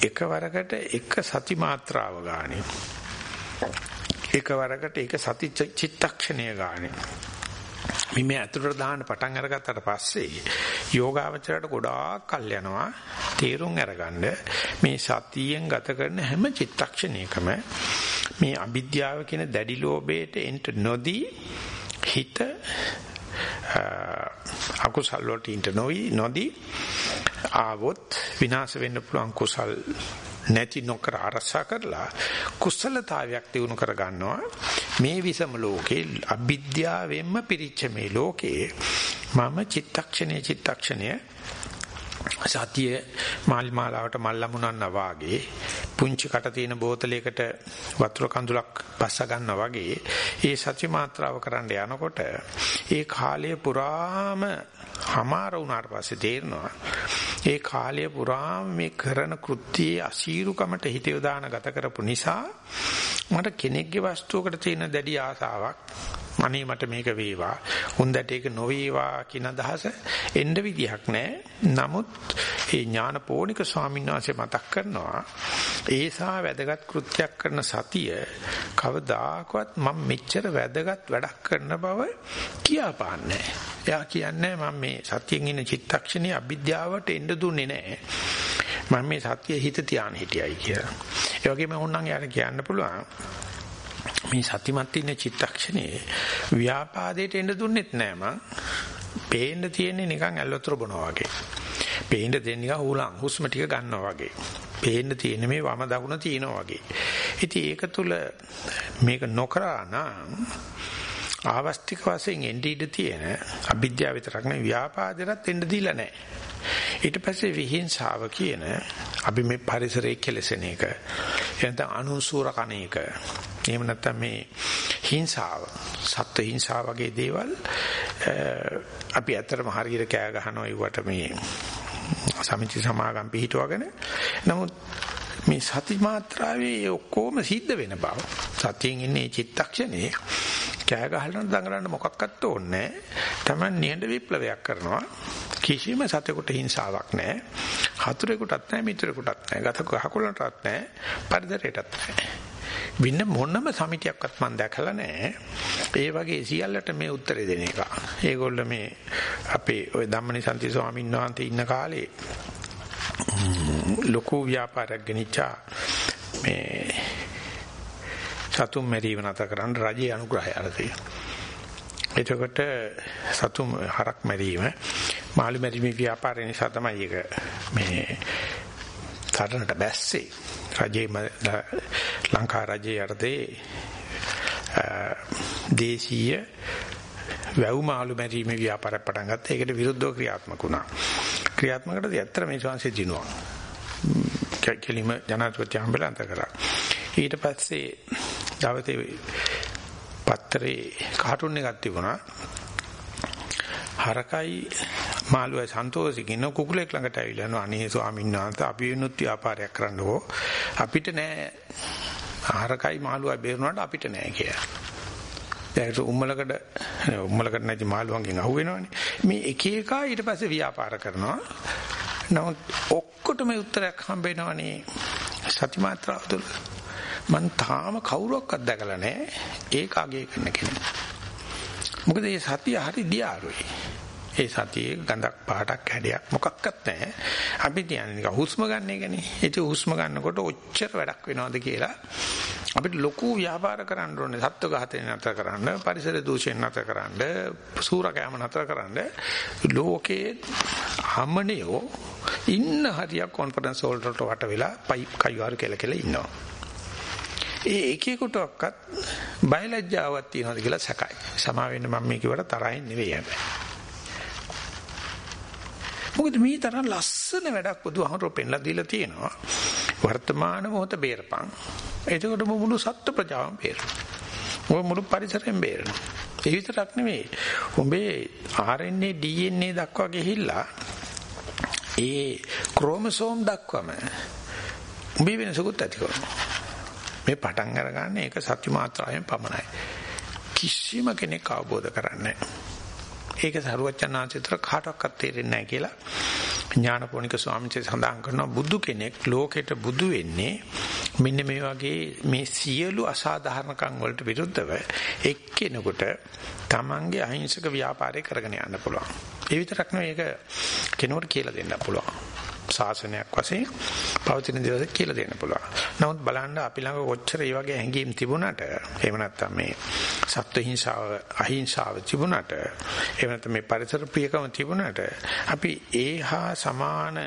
එකවරකට එක සති මාත්‍රාව ගානේ එකවරකට එක සති චිත්තක්ෂණය ගානේ මේ ඇතුළට දාන්න පටන් අරගත්තට පස්සේ යෝගාවචරයට ගොඩාක් කල් යනවා තීරුම් අරගන්න. මේ සතියෙන් ගත කරන හැම චිත්තක්ෂණයකම මේ අවිද්‍යාව කියන දැඩි ලෝභයට එන්ට නොදී හිත අකුසල් වලට ඉන්ට නොවි නොදී ආවොත් විනාශ වෙන්න පුළුවන් කුසල් නැති නොකර අරසා කරලා කුසලතාවයක් දිනු කර ගන්නවා. මේ විසම ලෝකේ අවිද්‍යාවෙන්ම පිරිච්ච මේ ලෝකේ මම චිත්තක්ෂණයේ චිත්තක්ෂණය සතිය මල් මාලාවට මල් ලැබුණා වාගේ පුංචි කට තියෙන බෝතලයකට වතුර කඳුලක් බස්ස ගන්නවා වගේ ඒ සත්‍ය මාත්‍රාව කරන්න යනකොට ඒ කාලය පුරාම හමාර වුණාට පස්සේ තේරෙනවා ඒ කාලය පුරාම මේ කරන කෘත්‍යයේ අසීරුකමට හිත යොදාන ගත කරපු නිසා මට කෙනෙක්ගේ වස්තුවකට තියෙන දැඩි ආසාවක් අනේ මට මේක වේවා. හොඳට ඒක නොවේවා කියන අදහස එන්න විදිහක් නැහැ නමුත් ඒ ඥානපෝනික ස්වාමීන් වහන්සේ මතක් කරනවා ඒසා වැදගත් කෘත්‍යයක් කරන සතිය කවදාකවත් මම මෙච්චර වැදගත් වැඩක් කරන බව කියාපාන්නේ එයා කියන්නේ මම මේ සතියෙන් ඉන්න චිත්තක්ෂණේ අවිද්‍යාවට එන්න දුන්නේ නැහැ මම මේ සතිය හිත තියාන හිටියයි කියලා. ඒ වගේම ඕනනම් යාර කියන්න පුළුවන් මේ සතිමත් ඉන්න චිත්තක්ෂණේ ව්‍යාපාදයට එන්න දුන්නෙත් නෑ මං. පේන්න තියෙන්නේ නිකන් ඇල්වතර බොනවා වගේ. පේන්න දෙන්නේ නිකන් හුලං හුස්ම ටික ගන්නවා වගේ. පේන්න තියෙන්නේ මේ වම දකුණ තියෙනවා වගේ. ඉතින් ඒක තුල මේක නොකරා නම් ආවස්තික වශයෙන් එන්නේ ඉඳ තියෙන අවිද්‍යාව විතරක් නෙවෙයි ව්‍යාපාදයටත් එන්න දීලා නැහැ. ඊට පස්සේ විහිංසාව කියන අපි මේ පරිසරයේ කෙලසෙන එක. එතන අනුසූර කණ එක. එහෙම නැත්නම් මේ හිංසාව සත්ත්ව හිංසාව වගේ දේවල් අපි ඇත්තටම හරියට කෑ ගහනවා ඒවට මේ සමිති සමාගම් පිහිටවගෙන. නමුත් මේ සති මාත්‍රාවේ ඔක්කොම සිද්ධ වෙන බව සතියෙන් ඉන්නේ චිත්තක්ෂණේ කෑ ගහලා දඟලන්න මොකක්වත් ඕනේ නැහැ. Taman නිහඬ විප්ලවයක් කරනවා. කිසිම සතෙකුට හිංසාවක් නැහැ. හතුරෙකුටත් නැහැ, මිතුරෙකුටත් නැහැ. ගත ගහකොළටත් නැහැ, පරිසරයටත් නැහැ. වින්න මොනම සමිතියක්වත් මම දැකලා නැහැ. ඒ වගේ සියල්ලට මේ උත්තරේ දෙන එක. ඒගොල්ල මේ අපේ ওই ධම්මනිසන්ති ස්වාමීන් වහන්සේ ඉන්න කාලේ ලොකු ව්‍යාපාරයක් ගෙනිච්චා මේ සතුම් මැරීම නැත කරන්න රජයේ අනුග්‍රහය අරදී. එතකොට සතුම් හරක් මැරීම මාළු මැරීමේ ව්‍යාපාරය නිසා තමයි ඒක මේ තරණට බැස්සේ රජයේ ලංකා රජයේ යටතේ දේශීය වැව් මාළු මැරීමේ ව්‍යාපාරයක් පටන් ගත්තා. ඒකට විරුද්ධව ක්‍රියාත්මක වුණා. ක්‍රියාත්මකටදී ඇත්තට මේ ශාංශේ දිනුවා. කෙලිම ජනාධිපති හම්බෙලා අන්ත කරා. ඊට පස්සේ දවසේ පත්තරේ කාටුන් එකක් තිබුණා. හරකයි මාළුවයි සන්තෝෂිකින් කුකුලෙක් ළඟට ඇවිල්ලා යනවා අනේ ස්වාමීන් වහන්සේ අපි වෙනුත් ව්‍යාපාරයක් කරන්නකෝ අපිට නෑ හරකයි මාළුවයි බේරුණාට අපිට නෑ කියලා. දැන් උම්මලකට උම්මලකට නැති මාළුවන්ගෙන් අහුවෙනවනේ. මේ එක එක ඊට පස්සේ ව්‍යාපාර කරනවා. නමුත් ඔක්කොටම උත්තරයක් හම්බ වෙනවනේ සති මාත්‍රාව තුළ. මං තාම කවුරක්වත් දැකලා නැහැ ඒක අගය කරන කෙනෙක්. මොකද මේ සතිය හරි දියාරුයි. ඒ සතියේ ගඳක් පාටක් හැඩයක් මොකක්වත් නැහැ. අපි කියන්නේ නිකන් හුස්ම ගන්න එකනේ. ඒක හුස්ම ගන්නකොට ඔච්චර වැඩක් වෙනවද කියලා අපිට ලොකු ව්‍යාපාර කරන්න ඕනේ. සත්ව ඝාතනය නතර කරන්න, පරිසර දූෂණය නතර කරන්න, සූරකෑම නතර කරන්න. ලෝකේ හැමනියෝ ඉන්න හරියක් කොන්ෆරන්ස් හෝල් වලට වට වෙලා පයිප් කයිවාරු කියලා කියලා ඉන්නවා. ඒ එක එකටවත් බයලජ්ජාවක් තියනවාද කියලා සැකයි. සමා වෙන්න මම මේ කිව්වට තරහින් නෙවෙයි හැබැයි. මොකද මේ තරම් ලස්සන වැඩක් බුදුහමරෝ පෙන්ලා දීලා තියෙනවා. වර්තමාන මොහොත බේරපන්. එතකොට මුළු සත්ත්ව ප්‍රජාවම බේරෙනවා. ඔය මුළු පරිසරයෙන් බේරෙනවා. ඒ විතරක් නෙවෙයි. උඹේ RNA DNA දක්වා ගිහිල්ලා ඒ ක්‍රෝමසෝම් දක්වම උඹේ වෙනසකුත් ඇති කරනවා. මේ පටන් අරගන්නේ ඒක සත්‍ය මාත්‍රාවෙන් පමණයි. කිසිම කෙනෙක් අවබෝධ කරන්නේ ඒක සරුවචනාංශතර කාටවත් තේරෙන්නේ නැහැ කියලා ඥානපෝනික ස්වාමීන් වහන්සේ සඳහන් කරනවා බුදු කෙනෙක් ලෝකෙට බුදු වෙන්නේ මෙන්න මේ වගේ මේ සියලු අසාධාරණකම් වලට විරුද්ධව එක්කෙනෙකුට තමන්ගේ අහිංසක ව්‍යාපාරය කරගෙන යන්න පුළුවන්. ඒ විතරක් නෙවෙයි ඒක කෙනෙකුට කියලා දෙන්න පුළුවන්. ශාසනයක් වශයෙන් පවතින දේවල් කියලා දෙන්න පුළුවන්. නමුත් බලන්න අපි ළඟ කොච්චර මේ වගේ හැඟීම් තිබුණාට එහෙම නැත්නම් මේ සත්ව හිංසාව අහිංසාව තිබුණාට එහෙම නැත්නම් මේ පරිසර ප්‍රියකම තිබුණාට අපි ඒහා සමාන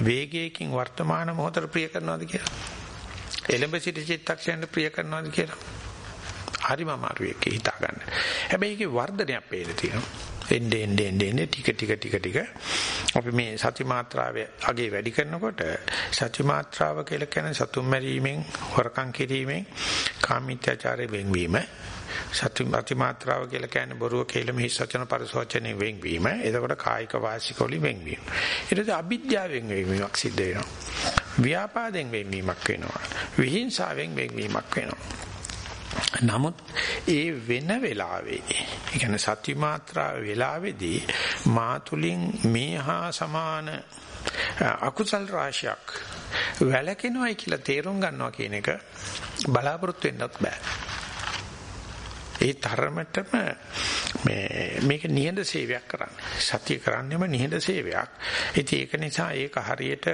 වේගයකින් වර්තමාන මොහොතට ප්‍රිය කරනවාද කියලා. එළඹ සිට චිත්තක්ෂණයට ප්‍රිය කරනවාද කියලා. හරිම අමාරුයි ඒක හිතා ගන්න. හැබැයි ඒකේ වර්ධනයක් පේන්න තියෙනවා. එන්නේ එන්නේ එන්නේ ටික ටික ටික ටික. අපි මේ සති මාත්‍රාවේ අගේ වැඩි කරනකොට සති මාත්‍රාව කියලා කියන්නේ සතුම් මැරීමෙන් හොරකම් කිරීමෙන් කාමීත්‍යාචාරයෙන් වෙන්වීම. සති මති මාත්‍රාව කියලා කියන්නේ බොරුව කේලම හිස් වචන පරිසවචනෙන් වෙන්වීම. එතකොට කායික වාසික වලින් වෙන්වීම. ඊට පස්සේ අවිද්‍යාවෙන් වෙන්වීමක් සිද්ධ වෙනවා. ව්‍යාපාදයෙන් වෙන්වීමක් වෙනවා. විහිංසාවෙන් වෙන්වීමක් වෙනවා. නමුත් ඒ වෙන වෙලාවේ ඒ කියන්නේ සත්‍ය මාත්‍රා වෙලාවේදී මාතුලින් මේහා සමාන අකුසල් රාශියක් වැළකෙනවයි කියලා තේරුම් ගන්නවා කියන එක බලාපොරොත්තු වෙන්නත් බෑ. ඒ තරමටම මේ මේක නිහඬ සේවයක් කරන්නේ. සත්‍ය කරන්නේම නිහඬ සේවයක්. ඉතින් ඒක නිසා ඒක හරියට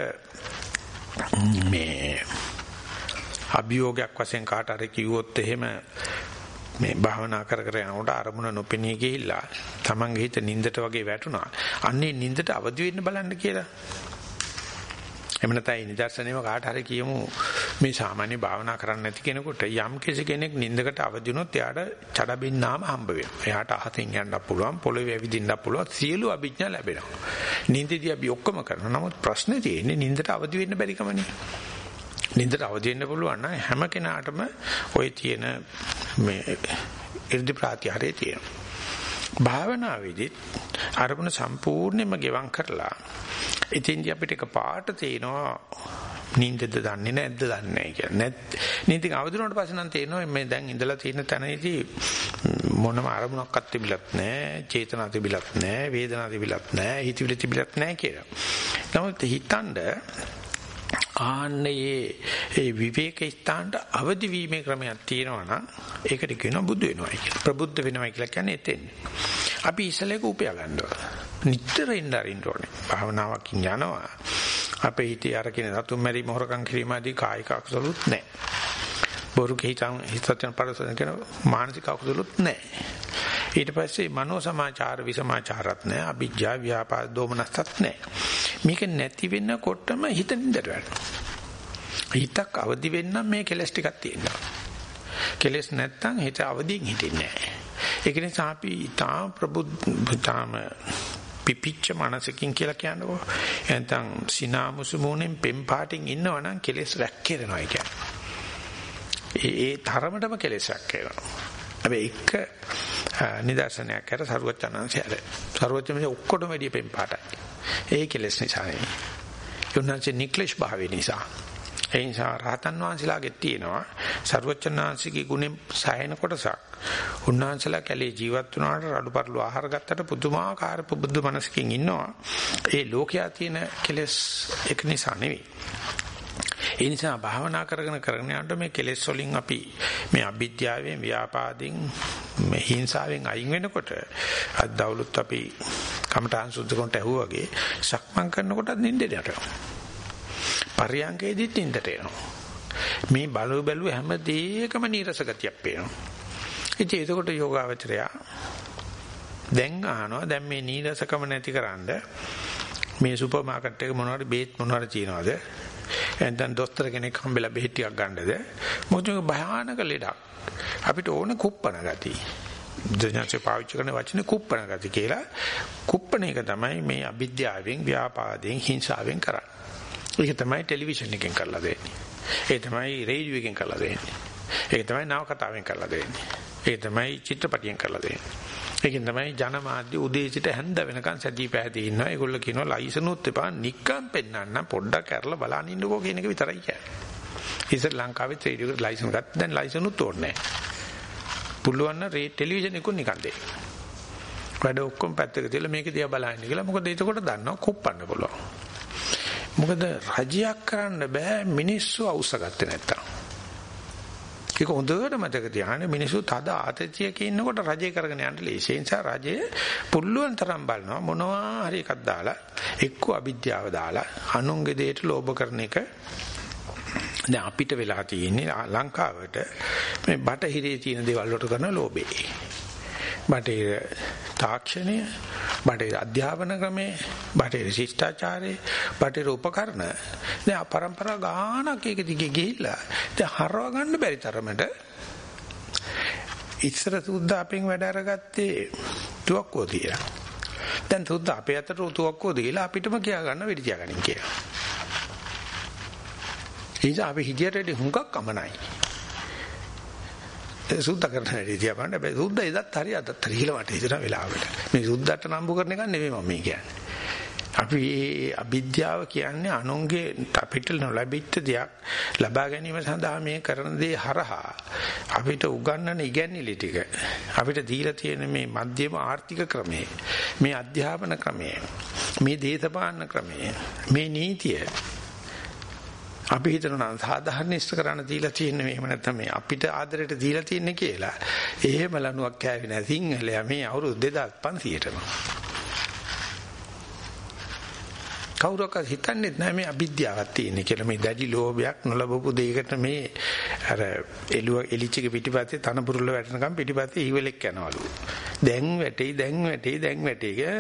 මේ අභියෝගයක් වශයෙන් කාට හරි කිව්වොත් එහෙම මේ භාවනා කර කර යනකොට අරමුණ නොපෙනී ගිහිල්ලා Tamange හිත නින්දට වගේ වැටුණා. අන්නේ නින්දට අවදි වෙන්න බලන්න කියලා. එහෙම නැත්නම් නිදර්ශනයම කාට හරි කියමු මේ සාමාන්‍ය භාවනා කරන්න නැති කෙනෙකුට යම් කෙනෙක් නින්දකට අවදි වුණොත් එයාට චඩබින්නාම හම්බ වෙනවා. එයාට අහසින් යන්න පුළුවන්, පොළවේ ඇවිදින්න පුළුවන්, සියලු අභිඥා ලැබෙනවා. නින්දදී අපි ඔක්කොම කරනවා. නමුත් ප්‍රශ්නේ තියෙන්නේ නින්දට අවදි වෙන්න බැරි කමනේ. නින්දට අවදි වෙන්න පුළුවන් නම් හැම කෙනාටම ওই තියෙන මේ 이르දි ප්‍රාතිහාරය තියෙනවා. භාවනාවේදී අරමුණ සම්පූර්ණයෙන්ම ගෙවම් කරලා ඉතින්දී අපිට එක පාට තේනවා නින්දද දන්නේ නැද්ද දන්නේ නැහැ කියන්නේ. නින්දින් අවදි වුණාට පස්සේ නම් තේරෙනවා මේ දැන් ඉඳලා තියෙන තැනදී මොනම අරමුණක්වත් තිබිලත් නැහැ, චේතනා තිබිලත් නැහැ, වේදනා තිබිලත් නැහැ, හිතවිලි තිබිලත් නැහැ කියලා. නමුත් හිතනද ආන්නේ ඒ විවේක ස්ථානට අවදි වීමේ ක්‍රමයක් තියෙනවා නම් ඒකට කියනවා බුදු වෙනවයි කියලා. ප්‍රබුද්ධ වෙනවයි කියලා කියන්නේ එතෙන්. අපි ඉස්සලේක උපයා ගන්නවා. නිතර ඉන්න අරින්න ඕනේ. භාවනාවකින් යනවා. අපේ හිතේ අර කියන සතුම් මැරි මොහරකම් කිරීම ආදී කායික අකුසලුත් නැහැ. බොරු කිහිතන් හිතතන පරසන කියන මානසික අකුසලුත් නැහැ. ඊට පස්සේ මනෝ සමාචාර විසමාචාරත් නැහැ. අභිජ්ජා ව්‍යාපාද දෝමනස්සත් නැහැ. මේක නැති වෙනකොටම හිත නින්දට වැටෙනවා. හිතක් අවදි වෙන්න මේ කෙලස් ටිකක් තියෙනවා. කෙලස් නැත්තම් හිත අවදියෙන් හිටින්නේ නැහැ. ඒක නිසා අපි ඊටා ප්‍රබුද්ධාම පිපිච්ච මනසකින් කියලා කියනකො නැත්නම් සිනාමුසු මොනෙන් පෙම් පාටින් ඉන්නවනම් කෙලස් රැක්කේනවා කියන්නේ. ඒ ඒ තරමටම කෙලස් රැක්කේනවා. හැබැයි එක නිදර්ශනයක් අර සරුවචනංශය අර සරුවචනංශය ඔක්කොටම වැඩිය පෙම් පාටයි. ඒ කෙලෙස් නිසා නෙවෙයි. යොන්නන්සේ නික්ලේශ භාවය නිසා. ඒ නිසා රහතන් වහන්සේලාගේ තියෙනවා ਸਰවචනාංශිකේ ගුණෙන් සායන කොටසක්. උන්වහන්සේලා කැලේ ජීවත් වුණාට රඩුපරළු ආහාර ගත්තට පුදුමාකාර බුද්ධ මනසකින් ඉන්නවා. ඒ ලෝකයා තියෙන කෙලෙස් එක නිසා නෙවෙයි. ඒ නිසා භාවනා කරගෙන කරගෙන යනකොට මේ කෙලෙස් වලින් අපි මේ අවිද්‍යාවෙන් ව්‍යාපාදෙන් මේ හිංසාවෙන් අයින් වෙනකොට අද දවලුත් අපි කමඨාන් සුද්ධ කොට ඇහුවාගේ සක්මන් කරනකොටත් නිින්දට යනවා. පරියංගයේදීත් නිින්දට එනවා. මේ බලු බැලුව හැම දෙයකම නීරස ගතියක් පේනවා. ඉතින් එතකොට යෝගාවචරයා දැන් අහනවා දැන් මේ නීරසකම නැතිකරන්න මේ සුපර් මාකට් එක මොනවද බේත් මොනවද තියනවද නැත්නම් දොස්තර කෙනෙක් හම්බෙලා බෙහෙත් ටිකක් ගන්නද මොකද භයානක ලෙඩක් අපිට ඕන කුප්පන ගතිය දෙඥාචේ පාවිච්චි කරන වචනේ කුප්පන ගති කියලා කුප්පන එක තමයි මේ අවිද්‍යාවෙන් ව්‍යාපාදයෙන් හිංසාවෙන් කරන්නේ. ඒක තමයි ටෙලිවිෂන් එකෙන් කරලා දෙන්නේ. ඒ තමයි රේඩියෝ එකෙන් කරලා දෙන්නේ. ඒක තමයි නවකතාවෙන් කරලා දෙන්නේ. ඒක තමයි චිත්‍රපටියෙන් කරලා දෙන්නේ. ඒකෙන් තමයි ජනමාධ්‍ය උදේ සිට හැන්ද වෙනකන් සැදී පැහැදී ඉන්නවා. ඒගොල්ලෝ කියනවා ලයිසනුත් එපා නික්කම් පෙන්නන්න පොඩ්ඩක් කරලා බලන්න ඉන්නකෝ කියන එක විතරයි කියන්නේ. ඉතින් ලංකාවේ රේඩියෝ එකට ලයිසන් ගත්ත දැන් ලයිසනුත් ඕනේ නැහැ. පුළුවන් නම් ටෙලිවිෂන් එකකුත් නිකන් දෙන්න. වැඩ ඔක්කොම පැත්තක තියලා මේක දිහා බලන්න කියලා. මොකද එතකොට දන්නවා කොප්පන්න පුළුවන්. මොකද රජයක් කරන්න බෑ මිනිස්සු අවශ්‍යගත්තේ නැත්තම්. ඒක හොඳට මතක තියාගන්න මිනිස්සු තද ආතතියක ඉන්නකොට රජය කරගෙන යන්න ලේසි. ඒ නිසා රජය පුළුවන් තරම් බලනවා මොනවා හරි එකක් දාලා එක්ක අවිද්‍යාව දාලා අනුන්ගේ දෙයට ලෝභ කරන එක දැන් අපිට වෙලා තියෙන්නේ ලංකාවට මේ බටහිරේ තියෙන දේවල් වලට කරන ලෝභේ. බටහිර තාක්ෂණය, බටහිර අධ්‍යාපන ක්‍රමය, බටහිර ශිෂ්ටාචාරය, බටහිර උපකරණ දැන් පරම්පරා ගානක් එක දිගේ ගිහිල්ලා දැන් හරව ගන්න බැරි තරමට ඉස්සර සුද්දා අපෙන් වැඩ අරගත්තේ තුවක්කුව තියලා. දැන් සුද්ධ අපේ අතට උතුවක්කෝ දීලා අපිටම කියා ගන්න වෙඩි තියාගන්න කියලා. ඒ නිසා අපි හිජයට හුඟක් අමනයි. සුද්ධ කරන හැටි තියා බලන්න. හැබැයි සුද්ධ එදත් හරි අදත් හරි කියලා මට හිතන වෙලාවකට. මේ සුද්ධට නම්බු කරන එක නෙමෙයි මම මේ කියන්නේ. අපි මේ අවිද්‍යාව කියන්නේ අනුන්ගේ අපිට නොලැබිච්ච දෙයක් ලබා ගැනීම සඳහා මේ කරන දේ හරහා අපිට උගන්වන ඉගැන්විලි ටික අපිට දීලා තියෙන මේ මධ්‍යම ආර්ථික ක්‍රමය මේ අධ්‍යාපන ක්‍රමය මේ දේශපාලන ක්‍රමය මේ නීතිය අපි හිතනවා සාධාරණ ඉෂ්ට කරන්න දීලා තියෙන්නේ එහෙම නැත්නම් මේ අපිට ආදරයට දීලා තියෙන්නේ කියලා. එහෙම ලණුවක් කෑවේ නැහැ සිංහලයා මේ අවුරුදු 2500ටම. කවුරක්වත් හිතන්නේ නැහැ මේ අවිද්‍යාවක් තියෙන කියලා මේ දැඩි ලෝභයක් නොලබපු දෙයකට මේ අර එළුව එලිච්චගේ පිටිපස්සේ තනපුරුල්ල වැටෙනකම් පිටිපස්සේ ඊවලෙක් යනවලු. දැන් වැටෙයි දැන් වැටෙයි දැන් වැටෙයි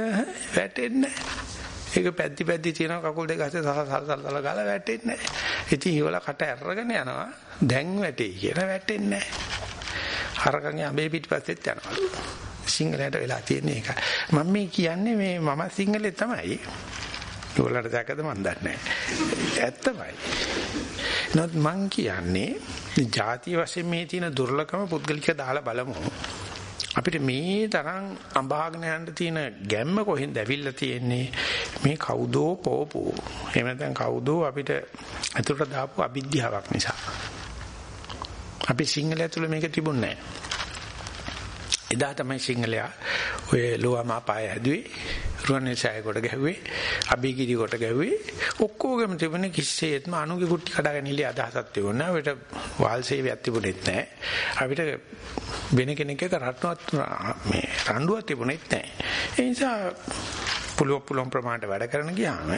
වැටෙන්නේ නැහැ. ඒක පැද්දි පැද්දි තියෙන කකුල් දෙක අතේ සහ සල් සල් සල් ගාලා වැටෙන්නේ නැහැ. ඉතින් හිවල කට ඇරගෙන යනවා. දැන් වැටෙයි කියලා වැටෙන්නේ නැහැ. හරකගේ අඹේ පිටිපස්සෙත් යනවලු. සිංහලයට වෙලා තියෙන එක. මම මේ කියන්නේ මේ මම සිංහලේ තමයි. ඒගොල්ලන්ට දැකද මන් දන්නේ නැහැ. ඇත්තමයි. නමුත් මං කියන්නේ ಜಾති වශයෙන් මේ තියෙන දුර්ලභම පුද්ගලික දාලා බලමු. අපිට මේ තරම් අඹාගෙන යන්න තියෙන ගැම්ම කොහෙන්ද ඇවිල්ලා තියෙන්නේ? මේ කවුදෝ පෝපෝ. එහෙම නැත්නම් කවුදෝ අපිට අතුරට දාපු අවිද්‍යාවක් නිසා. අපි සිංහල ඇතුළේ මේක තිබුණේ නැහැ. එදා තමයි සිංහලයා ඔය ලෝවාමා පාය හැදුවේ රුවන්වැලිසෑය කොට ගැහුවේ අබීගිරි කොට ගැහුවේ. ඔක්කොගෙම තිබුණේ කිසිසේත්ම අනුගේ කුට්ටි කඩාගෙන ඉලි අදහසක් තිබුණා අපිට වාල් සේවයක් තිබුණෙත් නැහැ අපිට වෙන කෙනෙක් එක රට්ටුවක් මේ රණ්ඩුවක් තිබුණෙත් නැහැ ඒ නිසා පුළුවන් පුළුවන් ප්‍රමාණයට වැඩ කරන ගියාම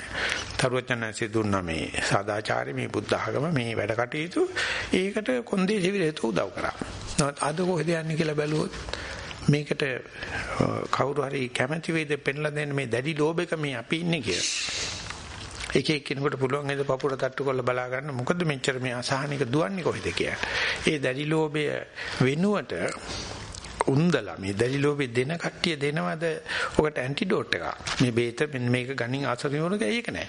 තරුවචනන්සේ දුන්නා මේ සදාචාරය මේ බුද්ධ ආගම මේ වැඩ කටයුතු. ඒකට කොන්දේ සිවිලට උදව් කරා. අද කොහෙද යන්නේ කියලා බැලුවොත් මේකට කවුරු හරි කැමැති වේද පෙන්ලා දෙන්න මේ දැඩි ලෝභයක මේ අපි ඉන්නේ කියලා. එක එක්කිනෙකුට පුළුවන් නේද පපුර තට්ටු කරලා බලා ගන්න මොකද මෙච්චර මේ අසහනික දුවන්නේ කොහෙද කියලා. ඒ දැඩි ලෝභය වෙනුවට උන්දලා මේ දැඩි ලෝභය දෙන කට්ටිය දෙනවද ඔකට ඇන්ටිඩෝට් එකක්. මේ බේත මේක ගණන් ආසරිනවලක ඒක නෑ.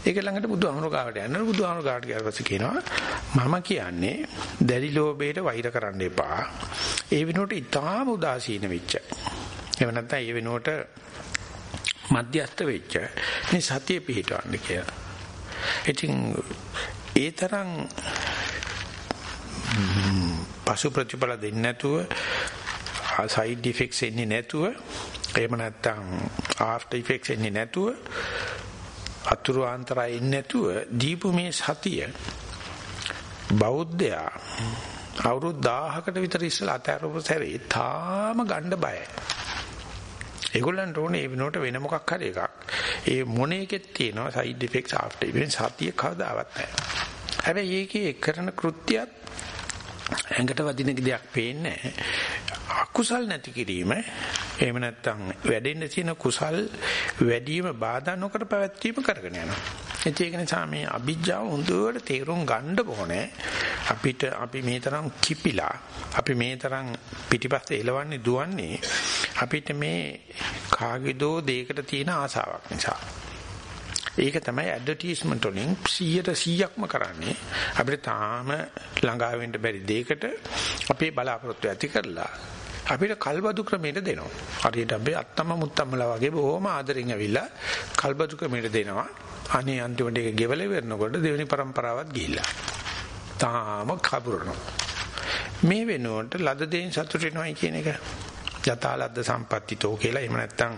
ඒක ළඟට බුදුහාමුදුරුවෝ ගාවට යනවා බුදුහාමුදුරුවෝ ගාවට ගියාට පස්සේ කියනවා මම කියන්නේ දැඩි ලෝභයට වෛර කරන්න එපා. ඒ වෙනුවට ඊටාම උදාසීන වෙච්ච. එහෙම නැත්නම් ඒ වෙනුවට මධ්‍යස්ත වෙච්ච. මේ සතිය පිහිටවන්න කියලා. ඉතින් ඒ තරම් පසු ප්‍රතිඵල දෙන්නේ නැතුව සයිඩ් ඉෆෙක්ට්ස් එන්නේ නැතුව එහෙම නැත්නම් ආෆ්ටර් ඉෆෙක්ට්ස් එන්නේ නැතුව අතුරු ආන්තරය ඉන්නේ නැතුව දීපු මේ සතිය බෞද්ධයා අවුරුදු 1000කට විතර ඉස්සලා අතෑරපු සැරේ තාම ගන්න බයයි. ඒගොල්ලන්ට ඕනේ ඒ වෙනකොට වෙන මොකක් හරි එකක්. ඒ මොන එකෙත් තියෙනවා සයිඩ් ඉෆෙක්ට්ස් ආෆ්ටර් ඉවෙන් සතිය කවදාවත් නැහැ. හැබැයි ඒකේ කරන කෘත්‍යයක් ඇඟට වදින දෙයක් පේන්නේ අකුසල් නැති කිරීම එහෙම නැත්නම් වැඩෙන්න තියෙන කුසල් වැඩිම බාධා නොකර පැවැත්වීම කරගෙන යනවා. ඒක නිසා මේ අභිජ්ජාව හොඳට තේරුම් ගන්න ඕනේ. අපිට අපි මේ තරම් කිපිලා අපි මේ තරම් පිටිපස්සේ එලවන්නේ දුවන්නේ අපිට මේ කාගේදෝ දෙයකට තියෙන ආසාවක් නිසා. ඒක තමයි ඇඩ්වර්ටයිස්මන්ට් වලින් 100ට 100ක්ම කරන්නේ. අපිට තාම ළඟා වෙන්න බැරි දෙයකට අපේ බලාපොරොත්තු ඇති කරලා අපිට කල්බදු ක්‍රමයට දෙනවා. හරියට අපි අත්තම මුත්තම්මලා වගේ බොහොම ආදරෙන් ඇවිල්ලා කල්බදු ක්‍රමයට දෙනවා. අනේ අන්තිමට ඒක ගෙවල වෙනකොට දෙවෙනි પરම්පරාවත් ගිහිල්ලා. තාම කබුරනවා. මේ වෙනුවට ලද දෙයින් සතුට වෙනවයි කියන එක යථාලද්ද සම්පත්තිතෝ කියලා එහෙම නැත්නම්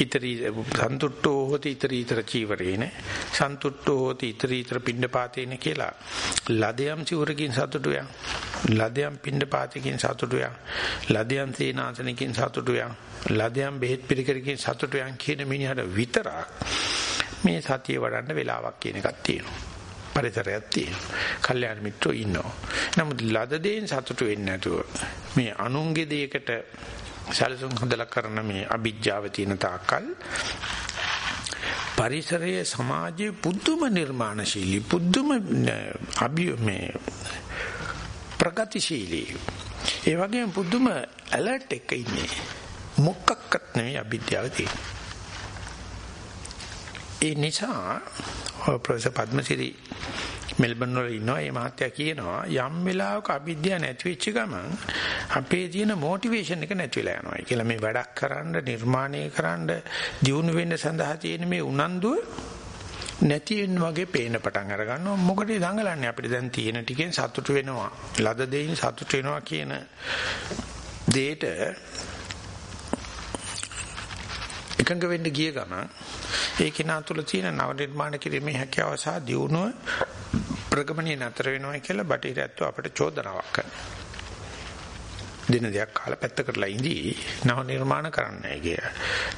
ඉතරි සන්තුට්ඨෝ හෝති ඉතරීතර චීවරේන. සන්තුට්ඨෝ හෝති ඉතරීතර පිණ්ඩපාතේන කියලා. ලදයම් චිවරකින් සතුටු යා ලදයම් පිණ්ඩපාතකින් සතුටු යා ලදයම් සේනාසනකින් සතුටු යා ලදයම් බෙහෙත් පිළිකරකින් සතුටු යා කියන මිනිහට විතරක් මේ සතිය වඩන්න වෙලාවක් කියන එකක් තියෙනවා. පරිසරයක් තියෙනවා. කල්යාණ මිත්‍රෝ ඉන්නවා. නමුත් ලද දෙයින් සතුටු වෙන්නේ නැතුව මේ අනුන්ගේ දෙයකට සැලසුම් හදලා කරන මේ අභිජ්ජාව තියෙන තාක්කල් පරිසරයේ සමාජයේ පුදුම නිර්මාණශීලී පුදුම අභි මේ ප්‍රගතිශීලී. ඒ වගේම පුදුම ඇලර්ට් එක ඉන්නේ. මොකක්වත් නෙවෙයි අභිජ්ජාව තියෙන්නේ. ඒ නිසා ප්‍රොෆෙසර් පද්මසිරි මෙල්බන් වල ඉන්නවා මේ මහත්තයා කියනවා යම් වෙලාවක අවිද්‍යාව නැති වෙච්ච ගමන් අපේ තියෙන මොටිවේෂන් එක නැති වෙලා යනවා. කියලා මේ වැඩක් කරන්න නිර්මාණය කරන්න දියුණු වෙන්න සඳහා තියෙන මේ උනන්දුව නැති වෙන වගේ පේන පටන් අර ගන්නවා. මොකටද දඟලන්නේ? අපිට දැන් තියෙන ටිකෙන් සතුට වෙනවා. ලද දෙයින් සතුට වෙනවා කියන දෙයට එකඟ වෙන්න ගිය ගමන් ඒ කෙනා තුළ තියෙන නව නිර්මාණ කිරීමේ හැකියාව සහ දියුණුව ප්‍රගමණය නතර වෙනවා කියලා බටහිරත්ව අපිට චෝදනාවක් කරනවා. දින දෙකක් කාලා පැත්තකටලා ඉඳී නව නිර්මාණ කරන්නයි කිය.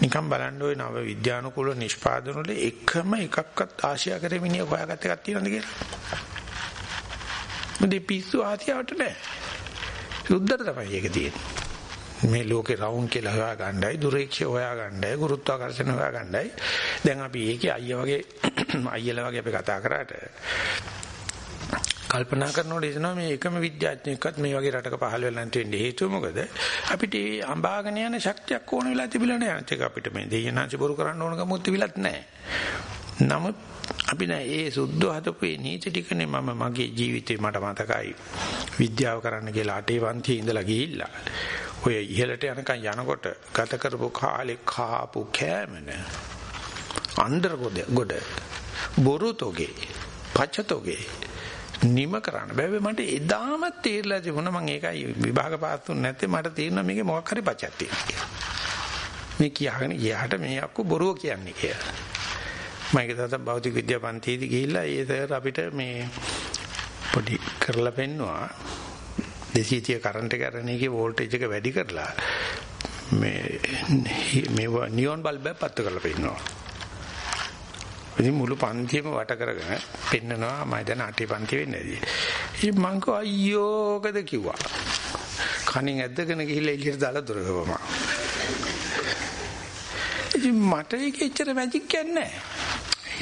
නිකන් බලන්න ওই නව විද්‍යානුකූල නිෂ්පාදන වල එකම එකක්වත් ආශියා කරමිනිය හොයාගත්ත එකක් තියෙනවද කියලා. මොකද පිස්සු ආතියට නෑ. සුද්ධට තමයි ඒක තියෙන්නේ. මේ ලෝකේ රවුම් කියලා හොයා ගන්නයි දුරේක්ෂය හොයා ගන්නයි ගුරුත්වාකර්ෂණ හොයා ගන්නයි දැන් අපි ඒකේ අයියා වගේ අයියලා වගේ අපි කතා කරාට කල්පනා කරනකොට එනවා මේ එකම විද්‍යාඥයෙක්වත් මේ වගේ රටක පහළ වෙලා නැති වෙන්නේ හේතුව මොකද? අපිට අඹාගෙන යන ශක්තියක් ඕන වෙලා තිබිලා නැහැ ඒක අපිට මේ දෙයනාචි බොරු කරන්න ඕන කමොත් තිබිලත් නැහැ නමුත් අපි නෑ ඒ සුද්ධ හදපු ඒ නීති ටිකනේ මම මගේ ජීවිතේ මට මතකයි. විද්‍යාව කරන්න කියලා අටේ පන්තියේ ඉඳලා ගිහිල්ලා. ඔය ඉහළට යනකම් යනකොට ගත කරපු කාලේ කාපු කෑමන අnder ගොඩ බොරුතෝගේ පචතෝගේ නිම කරන්න බෑ මට එදාම තේරලා තිබුණා. මම ඒකයි විභාග පාස් තුන් නැත්තේ. මට තේරෙනවා මේකේ මොකක් හරි පචක් තියෙනවා මේ කියාගෙන ගියාට මේ අක්කු බොරුව කියන්නේ කියලා. මම ඒක තමයි භෞතික විද්‍යා පන්තියේදී ගිහිල්ලා ඒ සර් අපිට මේ පොඩි කරලා පෙන්නවා. 230 කරන්ට් එක අරන එකේ වෝල්ටේජ් එක වැඩි කරලා මේ මේ නියොන් බල්බයක් පත්තු කරලා පෙන්නනවා. ඉතින් මුළු පන්තියම වට කරගෙන පෙන්නනවා මම දැන් අටේ පන්ති වෙන්නේ නැති. ඉතින් මං කෝ අයියෝකද කිව්වා. කණින් ඇද්දගෙන ගිහිල්ලා එළියට දාලා දොර ගවම. ඉතින් මට ඒක එච්චර මැජික් කියන්නේ නැහැ.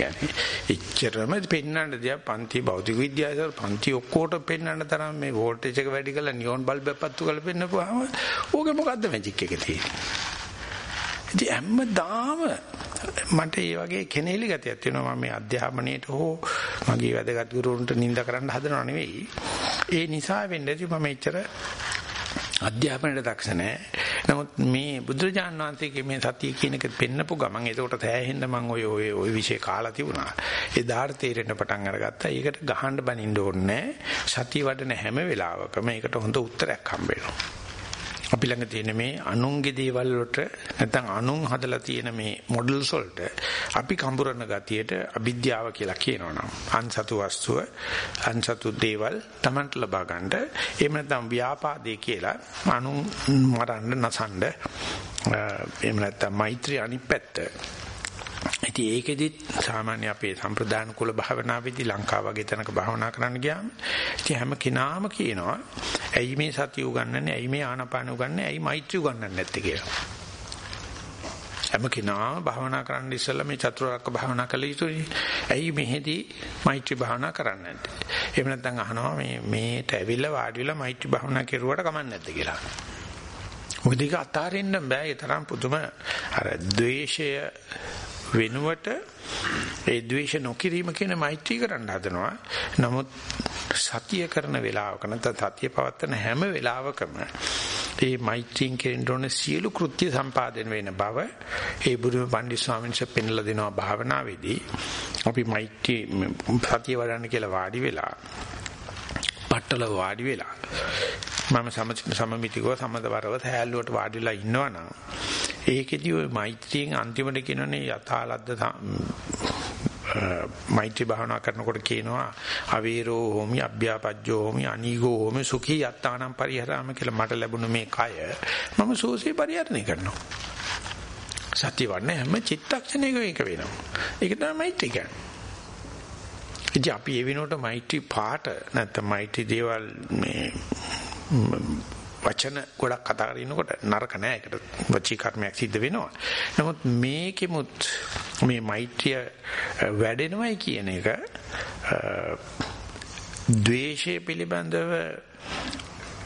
කියන්නේ. එච්චරම පෙන්වන්න දෙයක්. පන්ති භෞතික විද්‍යාවේ පන්ති ඔක්කොට පෙන්වන්න තරම් මේ වෝල්ටේජ් එක වැඩි කරලා නියොන් බල්බයක් පත්තු කරලා පෙන්නපුවාම ඕකේ මොකද්ද මැජික් එක තියෙන්නේ? ඉතින් හැමදාම මට ඒ වගේ කෙනෙහිලි ගතියක් තියෙනවා. මම මේ අධ්‍යාපනයේට හෝ මගේ වැදගත් ගුරුවරුන්ට නිඳ කරන්න හදනව නෙවෙයි. ඒ නිසා වෙන්නේ මම එච්චර අධ්‍යාපනයට දක්ෂ නැහැ. නමුත් මේ බුදුරජාණන් වහන්සේගේ මේ සතිය කියන එක පෙන්නපු ගමන් ඒකට තෑහෙන්න මම ඔය ඔය ඔය વિશે කාලා තිබුණා. එදාට තේරෙන්න පටන් අරගත්තා. ඒකට ගහන්න බනින්න ඕනේ සතිය වඩන හැම වෙලාවකම ඒකට හොඳ උත්තරයක් හම්බ වෙනවා. අපි ළඟ තියෙන මේ අනුන්ගේ දේවල් වලට නැත්නම් අනුන් හදලා තියෙන මේ මොඩල්ස් වලට අපි කඹරන ගතියට අවිද්‍යාව කියලා කියනවනම් අන්සතු වස්තුව අන්සතු දේවල් Tamanට ලබා ගන්නට එහෙම නැත්නම් ව්‍යාපාදේ කියලා අනුන් මරන්න නසන්න එහෙම නැත්නම් මෛත්‍රී අනිත් පැත්ත ඉතින් ඒකෙදිත් සාමාන්‍ය අපේ සම්ප්‍රදාන කුල භාවනාවේදී ලංකාව වගේ තැනක භාවනා කරන්න ගියාම ඉතින් හැම කෙනාම කියනවා ඇයි මේ සතිය උගන්වන්නේ ඇයි මේ ආනාපාන උගන්වන්නේ ඇයි මෛත්‍රී උගන්වන්නේ නැත්තේ කියලා. හැම කෙනා භාවනා කරන්න ඉස්සෙල්ලා මේ චතුරාර්යක භාවනා කළ යුතුයි. ඇයි මෙහෙදී මෛත්‍රී භාවනා කරන්නේ නැත්තේ? එහෙම නැත්නම් අහනවා මේ මේට ඇවිල්ලා වාඩි වෙලා මෛත්‍රී භාවනා කරුවට කමක් නැද්ද කියලා. මොකද ඒක අතාරින්න බෑ ඒ තරම් පුදුම අර ද්වේෂය වෙනුවට ඒ ද්වේෂ නොකිරීම කියන මෛත්‍රී කරන්න හදනවා. නමුත් සතිය කරන වෙලාවක නැත්නම් සතිය පවත්වන හැම වෙලාවකම ඒ මෛත්‍රියෙන් කෙරෙන්න ඕන සියලු කෘත්‍ය සම්පාදනය වෙන බව ඒ බුදුම පණ්ඩිත ස්වාමීන් වහන්සේ පෙන්ලා දෙනවා භාවනාවේදී අපි මෛත්‍රී සතිය වඩන්න කියලා වාඩි වෙලා පට්ටල වාඩි වෙලා. මම සමමිතිකව සමදවරව සෑල්ලුවට වාඩි වෙලා ඉන්නවනම් ඒකෙදී ওই මෛත්‍රියෙන් අන්තිමට කියනනේ යථාලද්ද මෛත්‍රී භාවනා කරනකොට කියනවා අවීරෝ හෝමි අභ්‍යාපජ්ජෝ හෝමි අනීගෝ හෝමි සුඛී යත්තානම් පරිහරාම කියලා මට ලැබුණ මේ කය මම සෝසේ පරිහරණය කරනවා. සත්‍ය වන්නේ හැම චිත්තක්ෂණයකම එක වෙනවා. ඒක තමයි මෛත්‍රී කියන්නේ. ඉතින් අපි ඒ වෙනුවට මෛත්‍රී පාට නැත්නම් මෛත්‍රී දේවල් මේ වචන ගොඩක් කතා කරනකොට නරක නෑ ඒකට වචී කර්මයක් සිද්ධ වෙනවා. නමුත් මේකෙමුත් මේ මෛත්‍රිය වැඩෙනවයි කියන එක ද්වේෂය පිළිබඳව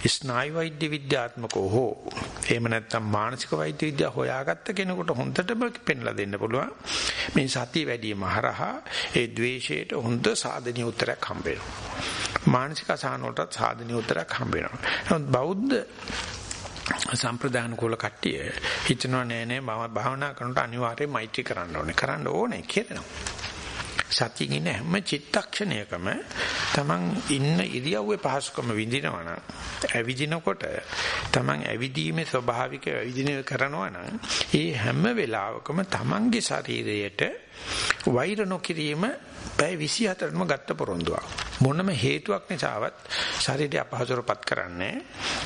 ස්නායු වෛද්‍ය විද්‍යාත්මකව හෝ එහෙම නැත්නම් මානසික වෛද්‍ය විද්‍යාව හොයාගත්ත කෙනෙකුට හොඳටම පෙන්ලා දෙන්න පුළුවන්. මේ සතිය වැඩිම හරහා ඒ द्वේෂයට හොඳ සාධනීය උත්තරයක් හම්බ වෙනවා. මානසික අසහන වලට සාධනීය උත්තරයක් හම්බ වෙනවා. නමුත් බෞද්ධ සම්ප්‍රදාන කුල කට්ටිය හිතනවා නෑ නෑ මම භාවනා කරනකොට අනිවාර්යයෙන් මෛත්‍රී කරන්න ඕනේ. කරන්න ඕනේ කියනවා සතියින් ඉන්න හැම චිත්තක්ෂණයකම තමන් ඉන්න ඉරියව්වේ පහසුකම විඳිනවා නම් ඇවිදිනකොට තමන් ඇවිදීමේ ස්වභාවික ඇවිදින කරනවා නම් ඒ හැම වෙලාවකම තමන්ගේ ශරීරයට වෛර නොකිරීම පැය 24ම ගත්ත පොරොන්දුවක්. මොනම හේතුවක් නිසාවත් ශරීරය අපහසුරපත් කරන්නේ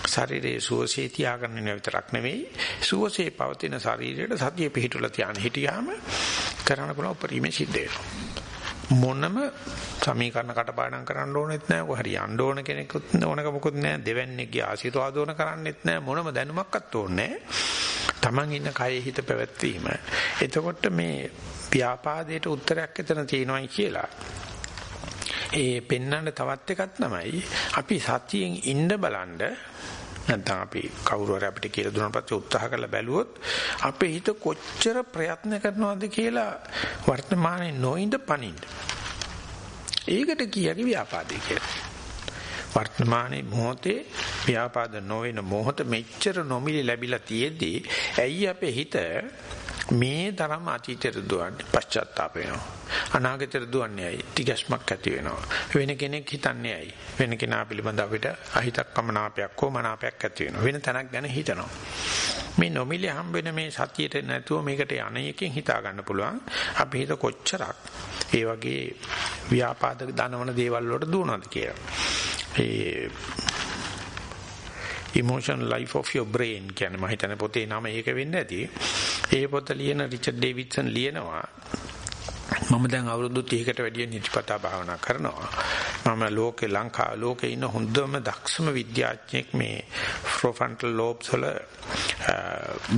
ශරීරයේ සුවසේ තියාගන්න විතරක් නෙවෙයි සුවසේ පවතින ශරීරයට සතිය පිහිටුලා තියාන හිටියාම කරන්න පුළුවන් උපරිමේ සිද්ධ වෙනවා. මොනම සමීකරණ කටපාඩම් කරන්න ඕනෙත් නැහැ. කොහරි යන්න ඕන කෙනෙකුත් ඕනක මොකුත් නැහැ. දෙවන්නේගේ ආශිර්වාද ඕන කරන්නෙත් නැහැ. මොනම දැනුමක්වත් ඕනේ තමන් ඉන්න කයේ හිත පැවැත්වීම. එතකොට මේ ව්‍යාපාදයට උත්තරයක් එතන තියෙනවායි කියලා. ඒ පෙන්වන්න තවත් එකක් තමයි අපි සතියෙන් ඉන්න බලන්න නැත්නම් අපි කවුරු හරි අපිට කියලා දුන්නා පස්සේ උත්සාහ කරලා බැලුවොත් අපේ හිත කොච්චර ප්‍රයත්න කරනවද කියලා වර්තමානයේ නොඉඳ පනින්න. ඒකට කියකි ව්‍යාපාදේ කියලා. වර්තමානයේ මොහොතේ ව්‍යාපාද නොවන මොහොත මෙච්චර නොමිලි ලැබිලා තියෙද්දි ඇයි අපේ හිත මේ තරම් අතීතයට දුවන්නේ පශ්චාත්තාප වෙනවා. අනාගතයට දුවන්නේ ඇයි? තිගැස්මක් ඇති වෙනවා. වෙන කෙනෙක් හිතන්නේ ඇයි? වෙන කෙනා පිළිබඳ අපිට අහිතක් කමනාපයක් හෝ මනාපයක් ඇති වෙනවා. වෙන තැනක් ගැන හිතනවා. මේ නොමිලේ හම්බෙන මේ සතියට නැතුව මේකට යණයකින් හිතා ගන්න පුළුවන්. අපි හිත කොච්චරක් ඒ වගේ ව්‍යාපාද දනවන දේවල් වලට දුවනවද කියලා. ඒ emotion life of your brain කියන්නේ මම හිතන්නේ පොතේ නම ඒක වෙන්න ඇති. ඒ පොත ලියන රිචඩ් ඩේවිඩ්සන් ලියනවා මම දැන් අවුරුදු 30කට වැඩිය නිතිපතා භාවනා කරනවා. මම ලෝකේ ලංකා ලෝකේ ඉන්න හොඳම දක්ෂම විද්‍යාඥයෙක් මේ ප්‍රොෆන්ටල් ලෝබ්ස් වල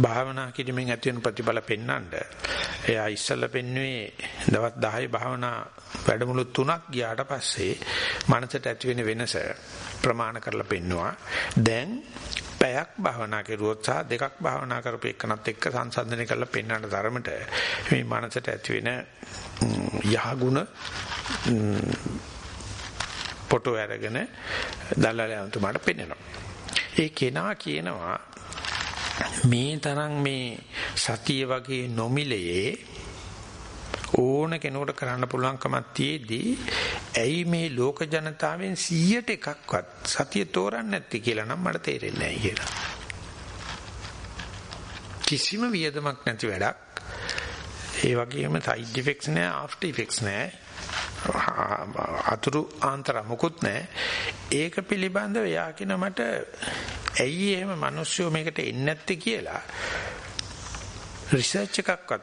භාවනා කිරීමෙන් ඇති වෙන ප්‍රතිඵල පෙන්වන්න. එයා ඉස්සෙල්ලා පෙන්වුවේ දවස් 10 භාවනා වැඩමුළු තුනක් ගියාට පස්සේ මනසට ඇති වෙන වෙනස ප්‍රමාණ කරලා පෙන්නවා. දැන් පැයක් භාවනා කරුවොත් සහ දෙකක් භාවනා කරපු එකනත් එක්ක සංසන්දනය කරලා පෙන්වන්න තරමට මේ මනසට ඇති වෙන යහගුණ ෆොටෝ අරගෙන දල්ලාලයන්තුමාට පෙන්වනවා. ඒ කෙනා කියනවා මේ තරම් මේ සතිය වගේ නොමිලයේ ඕන කෙනෙකුට කරන්න පුළුවන්කමක් තියේදී ඇයි මේ ලෝක ජනතාවෙන් 100ට එකක්වත් සතිය තෝරන්නේ නැත්තේ කියලා නම් මට තේරෙන්නේ නැහැ කියලා. කිසිම වියදමක් නැති වැඩක්. ඒ වගේම සයිඩ් ඉෆෙක්ට්ස් නැහැ, ආෆ්ටර් ඉෆෙක්ට්ස් නැහැ. අතුරු ආන්තර මොකුත් නැහැ. ඒක පිළිබඳව යා කියන මට ඇයි එහෙම මිනිස්සු මේකට එන්නේ නැත්තේ කියලා රිසර්ච් එකක්වත්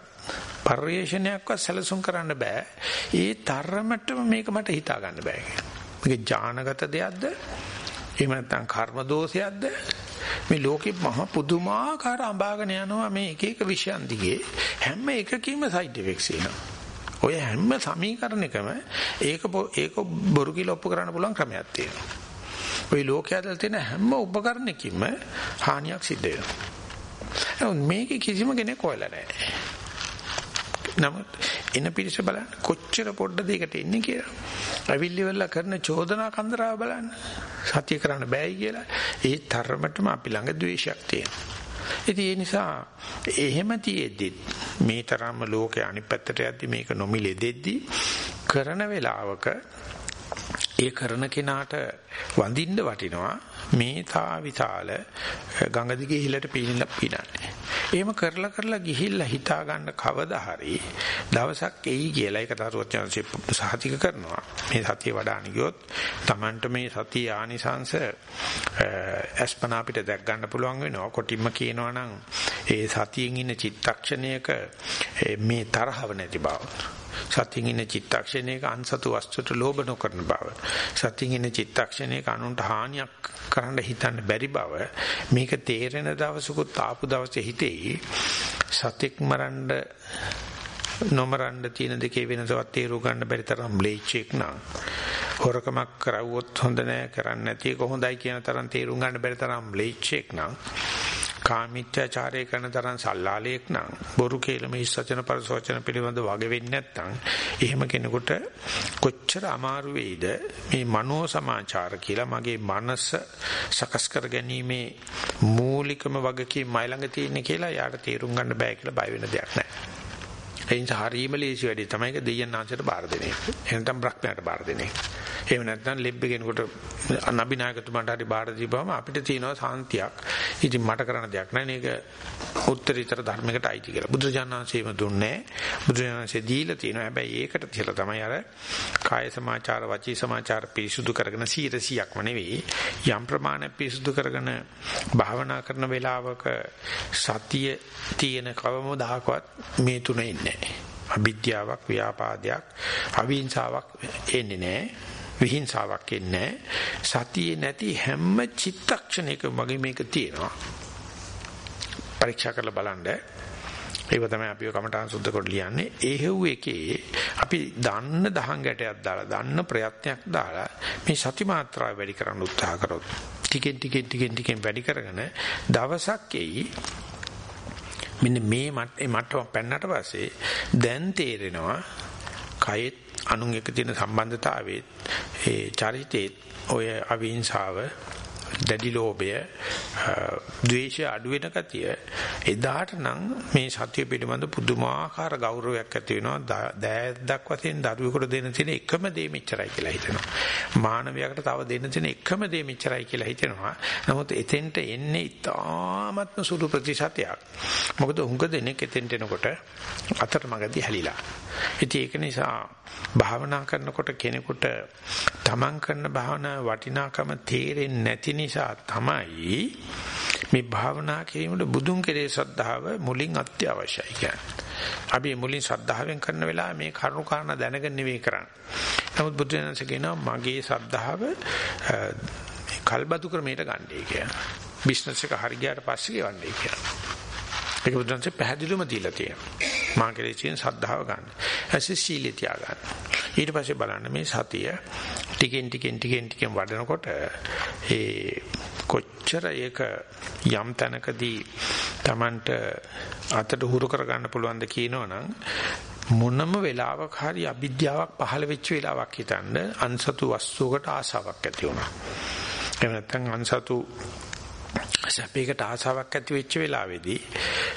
පරිේශනයක්වත් සැලසුම් කරන්න බෑ. ඒ තරමටම මේක මට හිතා ගන්න බෑ මේක ඥානගත දෙයක්ද? එහෙම නැත්නම් කර්ම දෝෂයක්ද? මේ ලෝකෙ මහ පුදුමාකාර අඹාගෙන යනවා මේ එක එක විෂයන් දිගේ හැම එකකීම සයිඩ් ඉෆෙක්ට්ස් එනවා. ඔය හැම සමීකරණයකම ඒක ඒක බොරු කියලා ඔප්පු කරන්න පුළුවන් ක්‍රමයක් තියෙනවා. ওই ලෝකයේ ඇතුළත තියෙන හැම උපකරණයකින්ම හානියක් සිද්ධ වෙනවා. මේකේ කිසිම කෙනෙක් හොයලා නැහැ. නමුත් එන පිරිස බලන්න කොච්චර පොඩ්ඩද ඒකට එන්නේ කියලා. අවිල්ලි වෙලා කරන චෝදනා කන්දරාව බලන්න. සත්‍ය කරන්න බෑයි කියලා. ඒ තරමටම අපි ළඟ ද්වේෂයක් තියෙනවා. ඉතින් ඒ නිසා එහෙම තියෙද්දි මේ තරම්ම ලෝකේ අනිත් පැත්තට යද්දි මේක නොමිලේ දෙද්දි කරන වෙලාවක ඒ කරන කෙනාට වඳින්න වටිනවා මේ තා විශාල ගඟ දිගේ ඉහළට පීනලා පීනන්නේ. එහෙම කරලා කරලා ගිහිල්ලා හිතා ගන්න කවදා හරි දවසක් එයි කියලා ඒක තරුවචනසේ සහතික කරනවා. මේ සතිය වඩාන ගියොත් Tamanට මේ සතිය ආනිසංශ අස්පනා අපිට දැක් ගන්න පුළුවන් වෙනවා. කොටිම්ම කියනවා නම් ඒ සතියෙන් ඉන්න චිත්තක්ෂණයක මේ තරහව නැති බව. සතියින් ඉන්න චිත්තක්ෂණයක අන්සතු වස්තුට ලෝභ නොකරන බව. සතියින් ඉන්න චිත්තක්ෂණයක අනුන්ට හානියක් කරන්න හිතන්න බැරි බව. මේක තේරෙන දවසකුත් ආපු දවසේ හිතෙයි සතෙක් මරන්න නොමරන්න තියෙන දෙකේ වෙනසවත් තේරුම් ගන්න බැරි තරම් බ්ලේච්චෙක් නම් හොරකමක් කරවුවොත් හොඳ නෑ කරන්න නැති එක හොඳයි කියන තරම් තේරුම් ගන්න බැරි තරම් බ්ලේච්චෙක් නම් කාමීත්‍යාචාරය කරන තරම් සල්ලාලයක් නම් බොරු කේලම හිස්සචන පරසවචන පිළිබඳ වගේ වෙන්නේ නැත්නම් එහෙම කෙනෙකුට කොච්චර අමාරු වෙයිද මේ මනෝ සමාචාර කියලා මගේ මනස සකස් කර ගැනීමේ මූලිකම වගකීම් මයි ළඟ තියෙන කියලා යාට තේරුම් ගන්න බෑ කියලා බය වෙන දෙයක් නැහැ. ඒ නිසා හරීම ලේසි වැඩි තමයි ඒක දෙයයන් ආංශයට බාර දෙන එක. එහෙනම් බ්‍රහ්මයාට බාර දෙන එක. එහෙම නැත්නම් ලෙබ්බ කෙනෙකුට නබිනායකතුමාට හරි බාර දීපුවම අපිට තියෙනවා සාන්තියක්. ඉතින් මට කරන්න දෙයක් නැහැ. මේක උත්තරීතර ධර්මයකට අයිති කියලා. බුදුරජාණන්සේම දුන්නේ. බුදුරජාණන්සේ දීලා තියෙනවා. හැබැයි ඒකට තියලා තමයි අර කාය සමාචාර, වචී සමාචාර පිරිසුදු කරගෙන 100%ක්ම නෙවෙයි. යම් ප්‍රමාණයක් පිරිසුදු කරගෙන භාවනා කරන වෙලාවක සතිය තියෙන කවමදාකවත් මේ තුන ඉන්නේ අවිද්‍යාවක් ව්‍යාපාදයක් අවිහිංසාවක් එන්නේ නැහැ විහිංසාවක් එන්නේ සතියේ නැති හැම චිත්තක්ෂණයකම මගේ මේක තියෙනවා. පරීක්ෂා කරලා බලන්න. ඒක තමයි අපි කමඨාන් සුද්ධ කොට ලියන්නේ. එහෙව් එකේ අපි දන්න දහං ගැටයක් දාලා දන්න ප්‍රයත්නයක් දාලා මේ සති මාත්‍රාව වැඩි කරන්න උත්සාහ කරොත් ටිකෙන් ටිකෙන් ටිකෙන් ටිකෙන් වැඩි කරගෙන දවසක් එයි මෙන්න මේ මට්ටම පෙන්නට පස්සේ දැන් තේරෙනවා කයෙත් අනුන් එක තියෙන සම්බන්ධතාවයේ ඒ චරිතේ ඔය අවිහිංසාව දැඩි ලෝභය ද්වේෂය අඩු වෙන ගතිය එදාට නම් මේ සත්‍ය පිළිබඳ පුදුමාකාර ගෞරවයක් ඇති වෙනවා. දෑද්දක් වශයෙන් දරුවෙකුට දෙන්න තියෙන එකම දේ මෙච්චරයි කියලා හිතෙනවා. මානවයාට තව දෙන්න තියෙන එකම දේ මෙච්චරයි කියලා හිතෙනවා. නමුත් එතෙන්ට එන්නේ ඉතාමත්ම සුළු ප්‍රතිශතයක්. මොකද හුඟ දෙනෙක් එතෙන්ට එනකොට අතරමඟදී හැලිලා. ඉතින් ඒක නිසා භාවනා කරනකොට කෙනෙකුට තමන් කරන භාවනා වටිනාකම තේරෙන්නේ නැති නිසා තමයි මේ භාවනා කිරීමට බුදුන් කෙරේ ශ්‍රද්ධාව මුලින් අත්‍යවශ්‍යයි කියන්නේ. අපි මුලින් ශ්‍රද්ධාවෙන් කරන වෙලාව මේ කරුණු කාරණා දැනගෙන නෙවෙයි කරන්නේ. නමුත් බුදුරජාණන්සේ කියනවා මගේ ශ්‍රද්ධාව කල්බදු ක්‍රමයට ගන්නයි කියන්නේ. බිස්නස් එක හරි ගියාට පස්සේ ගෙවන්නයි කියන්නේ. ඒක බුදුන්සේ පැහැදිලිවම දීලා තියෙනවා. මා කෙරේ තියෙන ශ්‍රද්ධාව ගන්න. ඇසි සීලිය තියාගන්න. ඊට පස්සේ බලන්න මේ සතිය ටිකෙන් ටිකෙන් ටිකෙන් ටිකෙන් වඩනකොට ඒ කොච්චර ඒක යම් තැනකදී Tamanට අතට හුරු කරගන්න පුළුවන්ද කියනවනම් මොනම වෙලාවක හරි අවිද්‍යාවක් පහළ වෙච්ච වෙලාවක් හිතන්න අන්සතු වස්තුවකට ආසාවක් ඇති වුණා. එහෙම නැත්නම් අන්සතු සැපයකට ආසාවක් ඇති වෙච්ච වෙලාවේදී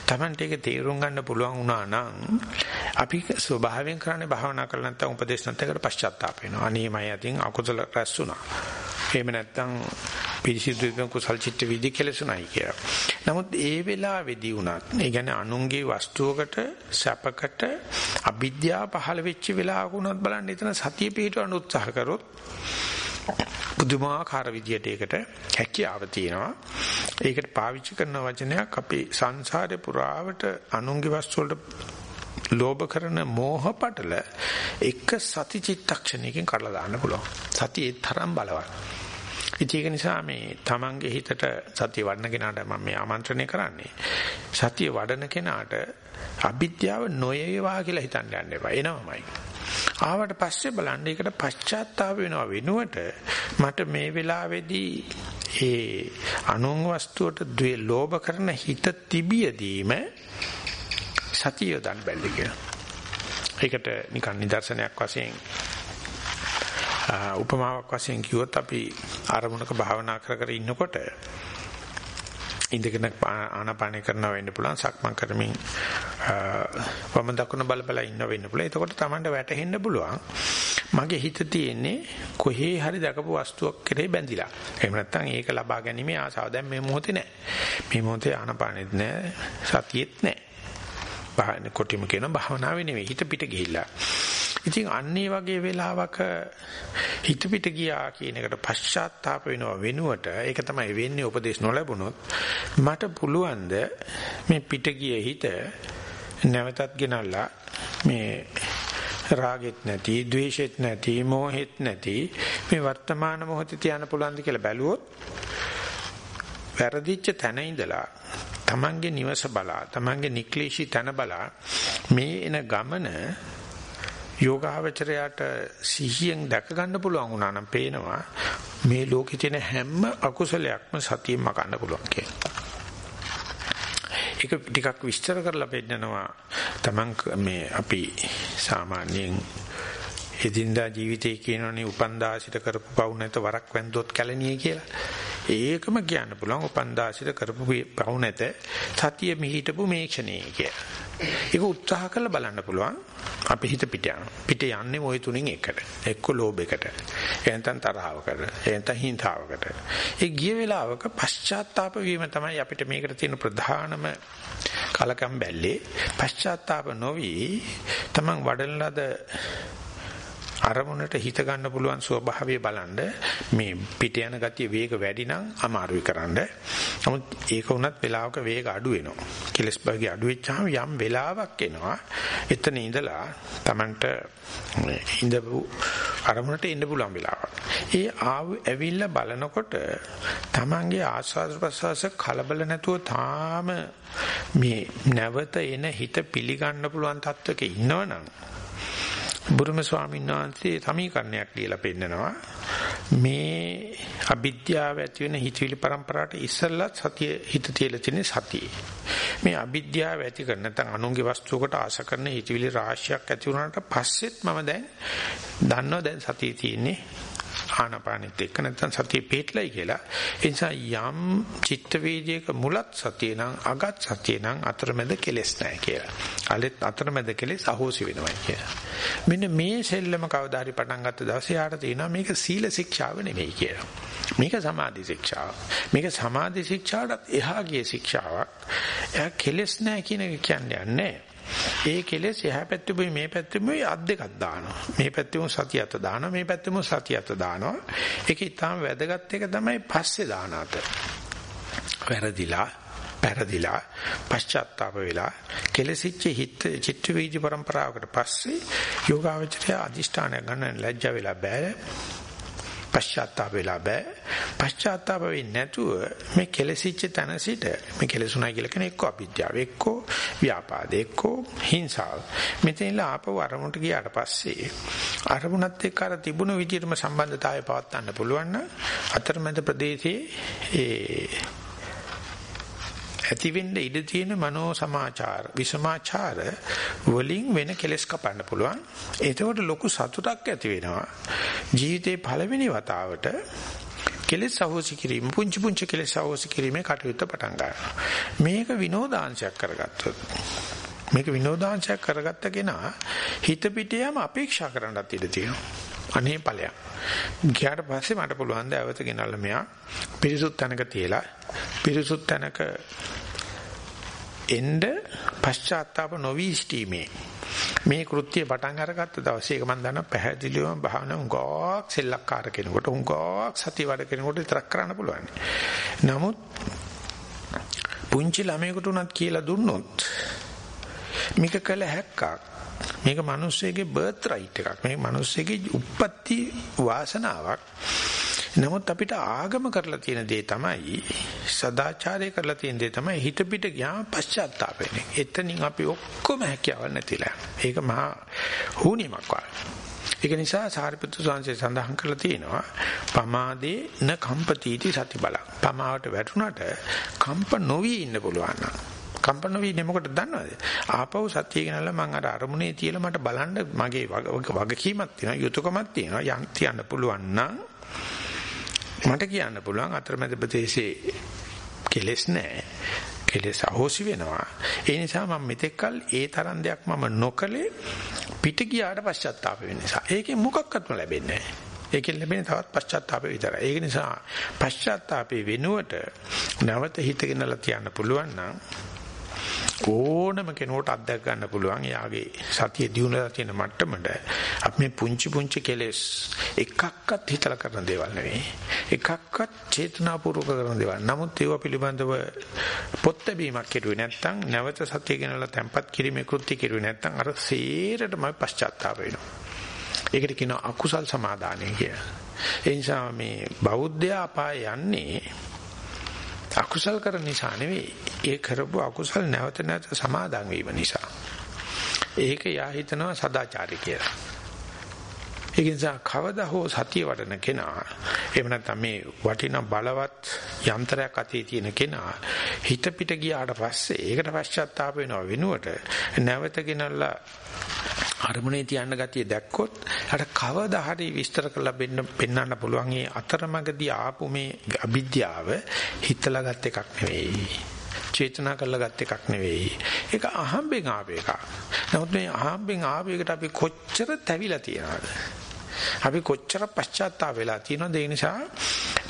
Tamante ඒක තේරුම් ගන්න පුළුවන් වුණා නම් අපි ස්වභාවයෙන් කරන්නේ භාවනා කරලා නැත්නම් උපදේශ නැත්නම් පශ්චාත්තාප වෙනවා. අනේ මම යතින් අකුසල රැස් වුණා. එහෙම නැත්නම් පිරිසිදු කුසල් චිත්ත විදි කෙලසුණයි කියලා. නමුත් ඒ වෙලාවේදී උනත් ඒ කියන්නේ අනුන්ගේ වස්තුවකට සැපකට අවිද්‍යාව පහළ වෙච්ච වෙලාවක උනත් බලන්න එතන සතිය පිටවන්න උත්සාහ කරොත් පුදුමාකාර විදියට ඒකට හැකියාව තියෙනවා. ඒකට පාවිච්චි කරන වචනයක් අපේ සංසාරේ පුරාවට අනුන්ගේ වස්තු වලට ලෝභ කරන මෝහ පටල එක සති චිත්තක්ෂණයකින් කඩලා දාන්න පුළුවන්. සතිය ඒ තරම් බලවත්. ඒක නිසා මේ තමන්ගේ හිතට සතිය වඩන කෙනාට මම මේ ආමන්ත්‍රණය කරන්නේ. සතිය වඩන කෙනාට අවිද්‍යාව නොයේවා කියලා හිතන්න යන්න එපා. එනවමයි. ආවට පස්සේ බලන්න ඒකට පශ්චාත්තාප වෙනව වෙනුවට මට මේ වෙලාවේදී ඒ අනුං වස්තුවට ද්වේ ලෝභ කරන හිත තිබියදීම සතිය දන් බැල්ලි කියලා. ඒකට නිකන් නිදර්ශනයක් වශයෙන් උපමාවක් වශයෙන් කිව්වොත් අපි ආරමුණක භාවනා කර කර ඉන්නකොට ඉඳගෙන ආනාපානය කරනවා වෙන්න පුළුවන් සක්මන් කරමින් වම දකුණ බල බල ඉන්න වෙන්න පුළුවන්. එතකොට Tamanට වැටහෙන්න පුළුවන්. මගේ හිත තියෙන්නේ කොහේ හරි දකපු වස්තුවක් කෙරේ බැඳිලා. එහෙම නැත්නම් ඒක ලබා ගැනීම ආසාව. දැන් මේ මොහොතේ නැහැ මේ මොහොතේ ආනාපානෙත් නැහැ සතියෙත් නැහැ බාහන කොටිම කියන භාවනාවේ නෙවෙයි හිත පිට ගිහිල්ලා. ඉතින් අන්නේ වගේ වෙලාවක හිත පිට ගියා කියන එකට පශ්චාත්තාප වෙනව වෙනුවට ඒක තමයි වෙන්නේ උපදේශ නොලැබුණොත් මට පුළුවන්ද මේ පිට ගිය හිත නැවතත් ගෙනල්ලා මේ රාගෙත් නැති, ద్వේෂෙත් නැති, මෝහෙත් නැති මේ වර්තමාන මොහොතේ තියන්න පුළුවන්ද කියලා බැලුවොත් වැරදිච්ච තැන ඉඳලා තමන්ගේ නිවස බලා තමන්ගේ නික්ලේශී තැන බලා මේ එන ගමන යෝගාවචරයට සිහියෙන් දැක ගන්න පුළුවන් වුණා නම් පේනවා මේ ලෝකේ තියෙන හැම අකුසලයක්ම සතියෙන්ම ගන්න පුළුවන් කියලා. ඒක ටිකක් විස්තර කරලා පෙන්නනවා Taman මේ අපි සාමාන්‍යයෙන් එදින්දා ජීවිතේ කියනෝනේ උපන්දාසිත කරපු පව් නැත වරක් වැන්දොත් කැලණියේ කියලා. ඒකම කියන්න පුළුවන් උපන්දාසිර කරපු පවු නැත සතිය මිහිටපු මේ ක්ෂණේ කියලා. ඒක උත්සාහ කරලා බලන්න පුළුවන්. අපි හිත පිට යන. පිට යන්නේ ওই තුنين එකට. එක්ක ලෝභයකට. එහෙනම් තරහවකට. එහෙනම් හිංතාවකට. ඒ ගිය වෙලාවක පශ්චාත්තාප වීම තමයි අපිට මේකට තියෙන ප්‍රධානම කලකම් බැල්ලේ. පශ්චාත්තාප නොවි තමන් වඩන ලද අරමුණට හිත ගන්න පුළුවන් ස්වභාවය බලන්න මේ පිට යන ගතිය වේග වැඩි නම් අමාරුයි කරන්න. නමුත් ඒක උනත් වෙලාවක වේග අඩු වෙනවා. කෙලස් භාගය අඩු වෙච්චාම යම් වෙලාවක් එනවා. එතන ඉඳලා Tamanට ඉඳපු අරමුණට එන්න පුළුවන් වෙලාවක්. ඒ ආව ඇවිල්ලා බලනකොට Tamanගේ ආස්වාද ප්‍රසවාස කලබල නැතුව තාම මේ නැවත එන හිත පිළිගන්න පුළුවන් තත්වක ඉන්නවනම් බුරුම ස්වාමීන් වහන්සේ සමීකරණයක් ලියලා පෙන්නනවා. මේ අවිද්‍යාව ඇති වෙන හිතවිලි પરම්පරාවට ඉස්සෙල්ලා සතිය හිත තියලා තියෙන සතිය. මේ අවිද්‍යාව ඇති කරන නැත්නම් අනුන්ගේ වස්තුවකට ආශ කරන හිතවිලි රාශියක් ඇති වුණාට පස්සෙත් මම දැන් දන්නවා දැන් සතිය තියෙන්නේ. ආනාපානෙත් එක්ක නැත්නම් සතිය පිටලයි කියලා. ඒ නිසා යම් චිත්ත වේදයක මුලත් සතිය නම් අගත් සතිය නම් අතරමැද කෙලෙස් නැහැ කියලා. අලෙත් අතරමැද කෙලෙස් අහෝසි වෙනවා කියලා. මෙන්න මේ සෙල්ලම කවදා හරි පටන් ගත්ත දවසේ යාට තියෙනවා මේක සීල ශික්ෂාව නෙමෙයි කියලා. මේක සමාධි ශික්ෂාව. මේක සමාධි ශික්ෂාවටත් එහා ගිය ශික්ෂාවක්. එයා කෙලෙස් නැහැ කියන එක කියන්නේ නැහැ. ඒ කෙලෙස් එහා පැත්තෙමයි මේ පැත්තෙමයි අත් දෙකක් දානවා. මේ පැත්තෙම සතිය අත දානවා. මේ පැත්තෙම සතිය අත දානවා. ඒක ඊටාම වැදගත් එක තමයි පස්සේ දාන අත. වැරදිලා පැරදිලා පශ්චාත්තාප වෙලා කෙලසිච්ච හිත චිත්ත වීජ પરම්පරාවකට පස්සේ යෝගාවචරය අදිෂ්ඨානය ගන්න ලැජ්ජා වෙලා බෑ පශ්චාත්තාප වෙලා බෑ. පශ්චාත්තාප වෙන්නේ නැතුව මේ කෙලසිච්ච තැන සිට මේ කෙලසුණයි කියලා කියන එක්ක අවිද්‍යාව එක්ක ව්‍යාපාද එක්ක හිංසාව. මෙතනලා ආපව අරමුණට ගියාට පස්සේ අරමුණත් එක්ක අර තිබුණු විදිහටම සම්බන්ධතාවය පවත්වන්න පුළුවන් නම් අතරමැද ප්‍රදේශයේ ඒ ඇති වෙන්න ඉඩ තියෙන මනෝ සමාචාර විසමාචාර වලින් වෙන කෙලස් කපන්න පුළුවන්. එතකොට ලොකු සතුටක් ඇති වෙනවා. ජීවිතේ පළවෙනි වතාවට කෙලෙස් අවෝසි කිරීම පුංචි පුංචි කෙලෙස් අවෝසි කිරීමේ කටයුත්ත පටන් ගන්නවා. මේක විනෝදාංශයක් කරගත්තොත් මේක විනෝදාංශයක් කරගත්ත කෙනා හිත පිටියම අපේක්ෂා කරන්නත් ඉඩ තියෙනවා. අනේ ඵලයක්. ගියාට පස්සේ මට පුළුවන් ද ඇවත ගෙනල්ලා මෙයා පිරිසුත් තැනක තියලා පිරිසුත් තැනක එන්න පශ්චාත්තාප නොවි ස්ටීමේ මේ කෘත්‍ය පටන් අරගත්ත දවසේ ඒක මම දන්නවා පැහැදිලිවම භාවනා උංගක් සෙල්ලක්කාර කෙනෙකුට උංගක් සතිය වැඩ කෙනෙකුට විතරක් කරන්න පුළුවන්. නමුත් පුංචි ළමයෙකුට උනත් කියලා දුන්නොත් මේක කළ හැක්කක්. මේක මිනිස්සෙගේ බර්ත් රයිට් එකක්. මේක මිනිස්සෙගේ උප්පත්ති වාසනාවක්. නමුත් අපිට ආගම කරලා තියෙන දේ තමයි සදාචාරය කරලා තියෙන දේ තමයි හිත පිට ගියාම පශ්චාත්තාප වෙන්නේ. එතනින් අපි ඔක්කොම හැකියාවල් නැතිලා. ඒක මහා හුනියමක් වගේ. ඒක නිසා සාරිපුත්‍ර ස්වාමීන් සඳහන් කරලා තියෙනවා පමාදේ න කම්පතිටි සති බල. පමාවට වැටුණට කම්ප නොවි ඉන්න පුළුවන් නම් කම්පන වෙන්නේ මොකටද දන්නවද? ආපහු සතිය ගෙනල්ලා මම අර අරමුණේ තියලා මට බලන්න මගේ වගකීමක් තියෙනවා යුතුයකමක් තියෙනවා යන් තියන්න පුළුවන් නම් මට කියන්න පුළුවන් අතරමැද ප්‍රදේශයේ කෙලස් නැහැ. කෙලස් අහෝසි වෙනවා. ඒ නිසා මම මෙතෙක්කල් ඒ තරම් දෙයක් මම නොකලේ පිට ගියාට පශ්චාත්තාප වෙන නිසා. ඒකෙන් මොකක්වත්ම ලැබෙන්නේ නැහැ. ඒකෙන් ලැබෙන තවත් පශ්චාත්තාපය විතරයි. ඒක නිසා පශ්චාත්තාපේ වෙනුවට නැවත හිතගෙනලා තියන්න පුළුවන් නම් ඕනම කෙනෙකුට අත්දැක ගන්න පුළුවන් එයාගේ සතිය දිනුනලා තියෙන මට්ටමට. අපි මේ පුංචි පුංචි කෙලෙස් එකක්වත් හිතලා කරන දේවල් නෙවෙයි. එකක්වත් චේතනාපූර්වක කරන දේවල්. නමුත් ඒවා පිළිබඳව පොත් බැීමක් කෙරුවේ නැත්නම් නැවත සතිය ගෙනලා තැම්පත් කිරීමේ කෘත්‍ය කෙරුවේ නැත්නම් අර සේරටම පශ්චාත්තාප වෙනවා. ඒකට කියනවා අකුසල් සමාදානය කියලා. ඒ නිසා මේ බෞද්ධ අපාය යන්නේ අකුසල් කරන නිසා නෙවෙයි. ඒ කරපු අකුසල් නැවත නැවත සමාදන් වීම නිසා. ඒක යා හිතනවා සදාචාරය කියලා. ඒ නිසා කවදා හෝ සතිය වඩන කෙනා එහෙම නැත්නම් මේ වටිනා බලවත් යන්ත්‍රයක් අතේ තියෙන කෙනා හිත පිට ගියාට පස්සේ ඒකට පශ්චාත්තාප වෙනව වෙනුවට නැවත ගෙනල්ලා අරමුණේ තියන්න ගතිය දැක්කොත් අර කවදා හරි විස්තර කරලා බෙන්න පෙන්වන්න පුළුවන් මේ අතරමඟදී ආපු මේ අවිද්‍යාව හිතලා ගත් එකක් නෙවෙයි. චේතනා කරලා ගත් එකක් නෙවෙයි. ඒක අහම්බෙන් ආපු එකක්. නමුත් මේ අහම්බෙන් ආපු එකට අපි කොච්චර තැවිලා තියනවද? අපි කොච්චර පශ්චාත්තාප වෙලා තියෙනවද ඒ නිසා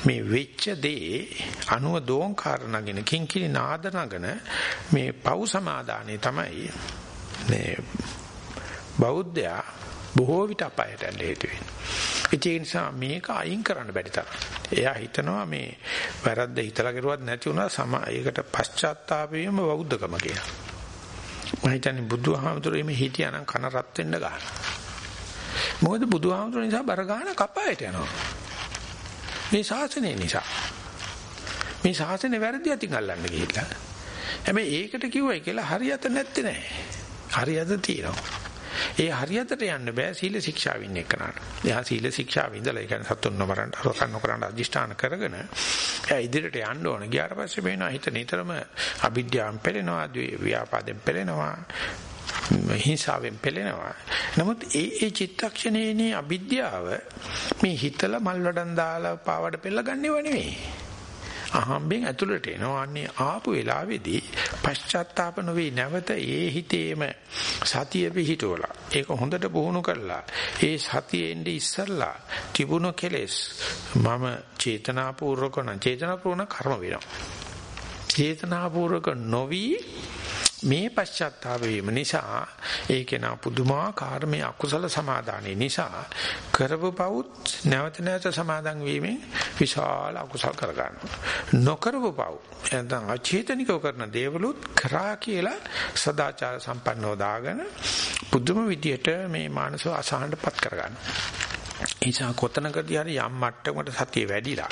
මේ වෙච්ච දේ අනුව දෝංකාර නගින කිංකිණි නාද නගන මේ පව් සමාදානේ තමයි මේ බෞද්ධයා බොහෝ විට අපායට යන්න හේතු වෙනවා. ඒ නිසා මේක අයින් කරන්න බැරි තරම්. එයා හිතනවා මේ වැරද්ද හිතලා කරුවත් නැති වුණා සම ඒකට පශ්චාත්තාප වීම බෞද්ධකම කියලා. මම හිතන්නේ බුදුහාමුදුරුවෝ මේ හිටියානම් කන රත් වෙන්න ගන්නවා. මොකද බුදුහාමුදුරුවෝ නිසා බර ගන්න කපායට යනවා. මේ ශාසනය නිසා. මේ ශාසනය වැරදි අතින් අල්ලන්න ගිහිල්ලා. හැබැයි ඒකට කිව්වයි කියලා හරියට නැත්තේ නෑ. හරියට තියෙනවා. ඒ හරියටට යන්න බෑ සීල ශික්ෂාවින් එක්කනට. එයා සීල ශික්ෂාව ඉඳලා ඒ කියන්නේ සතුන් නොමරන්න අරකන් නොකරන්න අදිෂ්ඨාන කරගෙන එයා ඉදිරියට යන්න ඕන. ගියාට පස්සේ මේනවා හිත නිතරම අවිද්‍යාවෙන් පෙළෙනවා, ව්‍යාපාදයෙන් පෙළෙනවා, හිංසාවෙන් පෙළෙනවා. නමුත් ඒ ඒ චිත්තක්ෂණයේදී අවිද්‍යාව මේ හිතලා මල් වඩන් දාලා පාවඩ පෙළ ගන්නව නෙවෙයි. අහම්බෙන් ඇතුළට එනවා. අන්නේ ආපු වෙලාවේදී පශ්චාත්තාප නොවේ නැවත ඒ හිතේම සතිය පිහිටවලා ඒක හොඳට පුහුණු කරලා ඒ සතියෙන්ද ඉස්සල්ලා තිබුණ කෙලෙස් මම චේතනාපූර්වක නම් චේතනාපූර්ණ කර්ම වෙනවා. චේතනාපූර්වක නොවි මේ පශ්චාත්තාප වීම නිසා ඒකේ නා පුදුමාකාර මේ අකුසල සමාදානයේ නිසා කරපු පවුත් නැවත නැවත සමාදන් වීමෙන් විශාල අකුසල කර ගන්නවා නොකරපු පව් එතන අචේතනිකව කරන දේවලුත් කරා කියලා සදාචාර සම්පන්නව දාගෙන පුදුම විදියට මේ මානසව අසහනටපත් කර ගන්නවා නිසා කොතනකදී හරි යම් මට්ටමකට සතිය වැඩිලා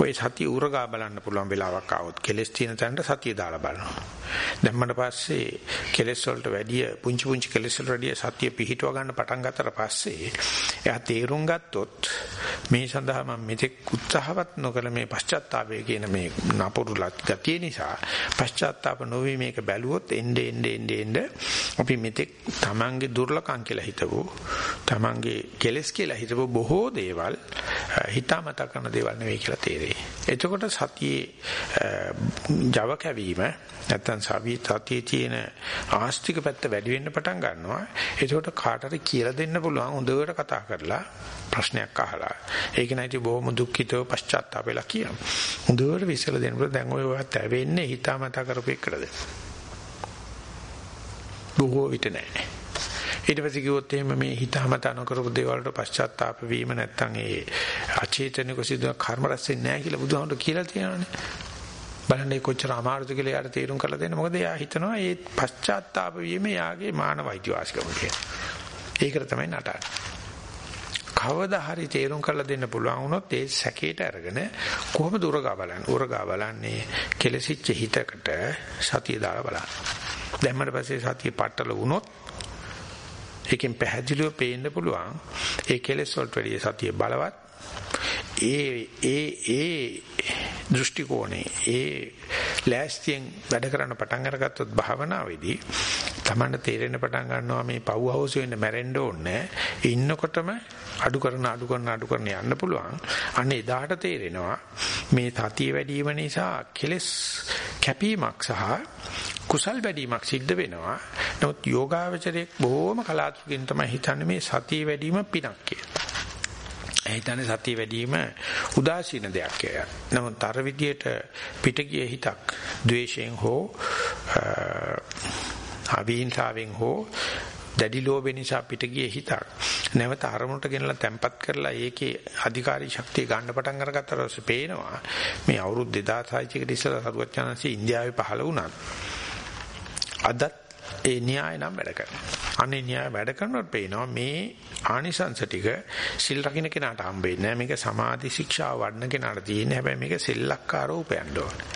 ඔය සතිය උරගා බලන්න පුළුවන් වෙලාවක් ආවොත් කෙලස් තියෙන තැනට සතිය දාලා බලනවා. දැම්මට පස්සේ කෙලස් වලට වැඩිය පුංචි පුංචි කෙලස් වලට වැඩිය සතිය පිහිටව ගන්න පටන් ගත්තට පස්සේ එයා තේරුම් ගත්තොත් මේ සඳහා මම මෙතෙක් උත්සාහවත් නොකළ මේ පශ්චාත්තාපය කියන මේ නපුරු ගතිය නිසා පශ්චාත්තාප නොවි මේක බැලුවොත් එnde ende ende ende අපි මෙතෙක් තමන්ගේ දුර්ලකම් කියලා හිතවෝ තමන්ගේ කෙලස් කියලා හිතවෝ බොහෝ දේවල් හිතාමතා කරන දේවල් නෙවෙයි කියලා තේරෙයි. එතකොට සතියේ Java කැවීම නැත්තම් සවි සතියේ තියෙන ආස්තික පැත්ත වැඩි වෙන්න පටන් ගන්නවා. එතකොට කාටට කියලා දෙන්න පුළුවන් හොඳට කතා කරලා ප්‍රශ්නයක් අහලා. ඒක නැති බොහොම දුක්ඛිතව පශ්චාත්තාප වෙලා කියනවා. හොඳට විශ්ල දෙන්නකොට දැන් ඔය වත් ඇවෙන්නේ හිතාමතා කරපු එකකටද? බොහෝ විට නැහැ. ඊට පස්සේ කිව්වොත් එහෙම මේ හිතාමතා නොකරපු දේවල් වලට පශ්චාත්තාප වීම නැත්තම් ඒ අචේතනික සිදුව කර්ම රැස් වෙන්නේ නැහැ කියලා බුදුහාමුදුරු කියලා තියෙනවානේ. බලන්න ඒ කොච්චර අමාරුද කියලා යාට තේරුම් කරලා දෙන්න. මොකද එයා හිතනවා මේ පශ්චාත්තාප වීම යාගේ මානව අයිතිවාසිකම කියලා. ඒකට තමයි නටන්නේ. කවදා හරි තේරුම් කරලා දෙන්න පුළුවන් වුණොත් ඒ සැකේට අරගෙන කොහොමද උරගා බලන්නේ? උරගා බලන්නේ කෙලසිච්ච හිතකට සතිය දාලා බලන්න. දැම්මට පස්සේ සතිය පట్టල වුණොත් ඒකෙන් පැහැදිලිව පේන්න පුළුවන්. ඒ කෙලෙස් වලට වැඩිය සතිය බලවත් ඒ ඒ ඒ දෘෂ්ටි කෝණේ ඒ ලෑස්තියෙන් වැඩ කරන්න පටන් අරගත්තොත් භාවනාවේදී තමන්ට තේරෙන්න පටන් ගන්නවා මේ පව් හවුස් වෙන්න මැරෙන්න ඕනේ ඉන්නකොටම අඩු කරන අඩු කරන අඩු කරන යන්න පුළුවන් අන්න එදාට තේරෙනවා මේ සතිය වැඩි වීම නිසා කෙලස් කැපීමක් සහ කුසල් වැඩිවීමක් සිද්ධ වෙනවා. නමුත් යෝගාවචරයේ බොහොම කලාතුරකින් තමයි හිතන්නේ මේ සතිය වැඩිවීම පිනක් කියලා. හිතන්නේ සතිය වැඩිවීම උදාසීන දෙයක් කියලා. නමුත් අර විදියට පිටගිය හිතක් ද්වේෂයෙන් හෝ අවිහිංසාවෙන් හෝ දැඩි ලෝභය නිසා පිටගිය හිතක් නැවත අරමුණට ගෙනලා තැම්පත් කරලා ඒකේ අධිකාරී ශක්තිය ගන්න පටන් අරගත්තට පස්සේ පේනවා මේ අවුරුදු 2600 කට ඉස්සෙල්ලා සරුවත් චානන්සේ ඉන්දියාවේ පහළ වුණා. අදත් ඒ න්‍යාය නම් වැඩ කරනවා. අනේ න්‍යාය වැඩ කරනකොට පේනවා මේ ආනිසංස ටික සිල් රකින්න කෙනාට හම්බෙන්නේ නැහැ. මේක සමාධි ශික්ෂාව වඩන කෙනාට තියෙන්නේ. හැබැයි මේක සෙල්ලක්කාරව උපයන්න ඕන.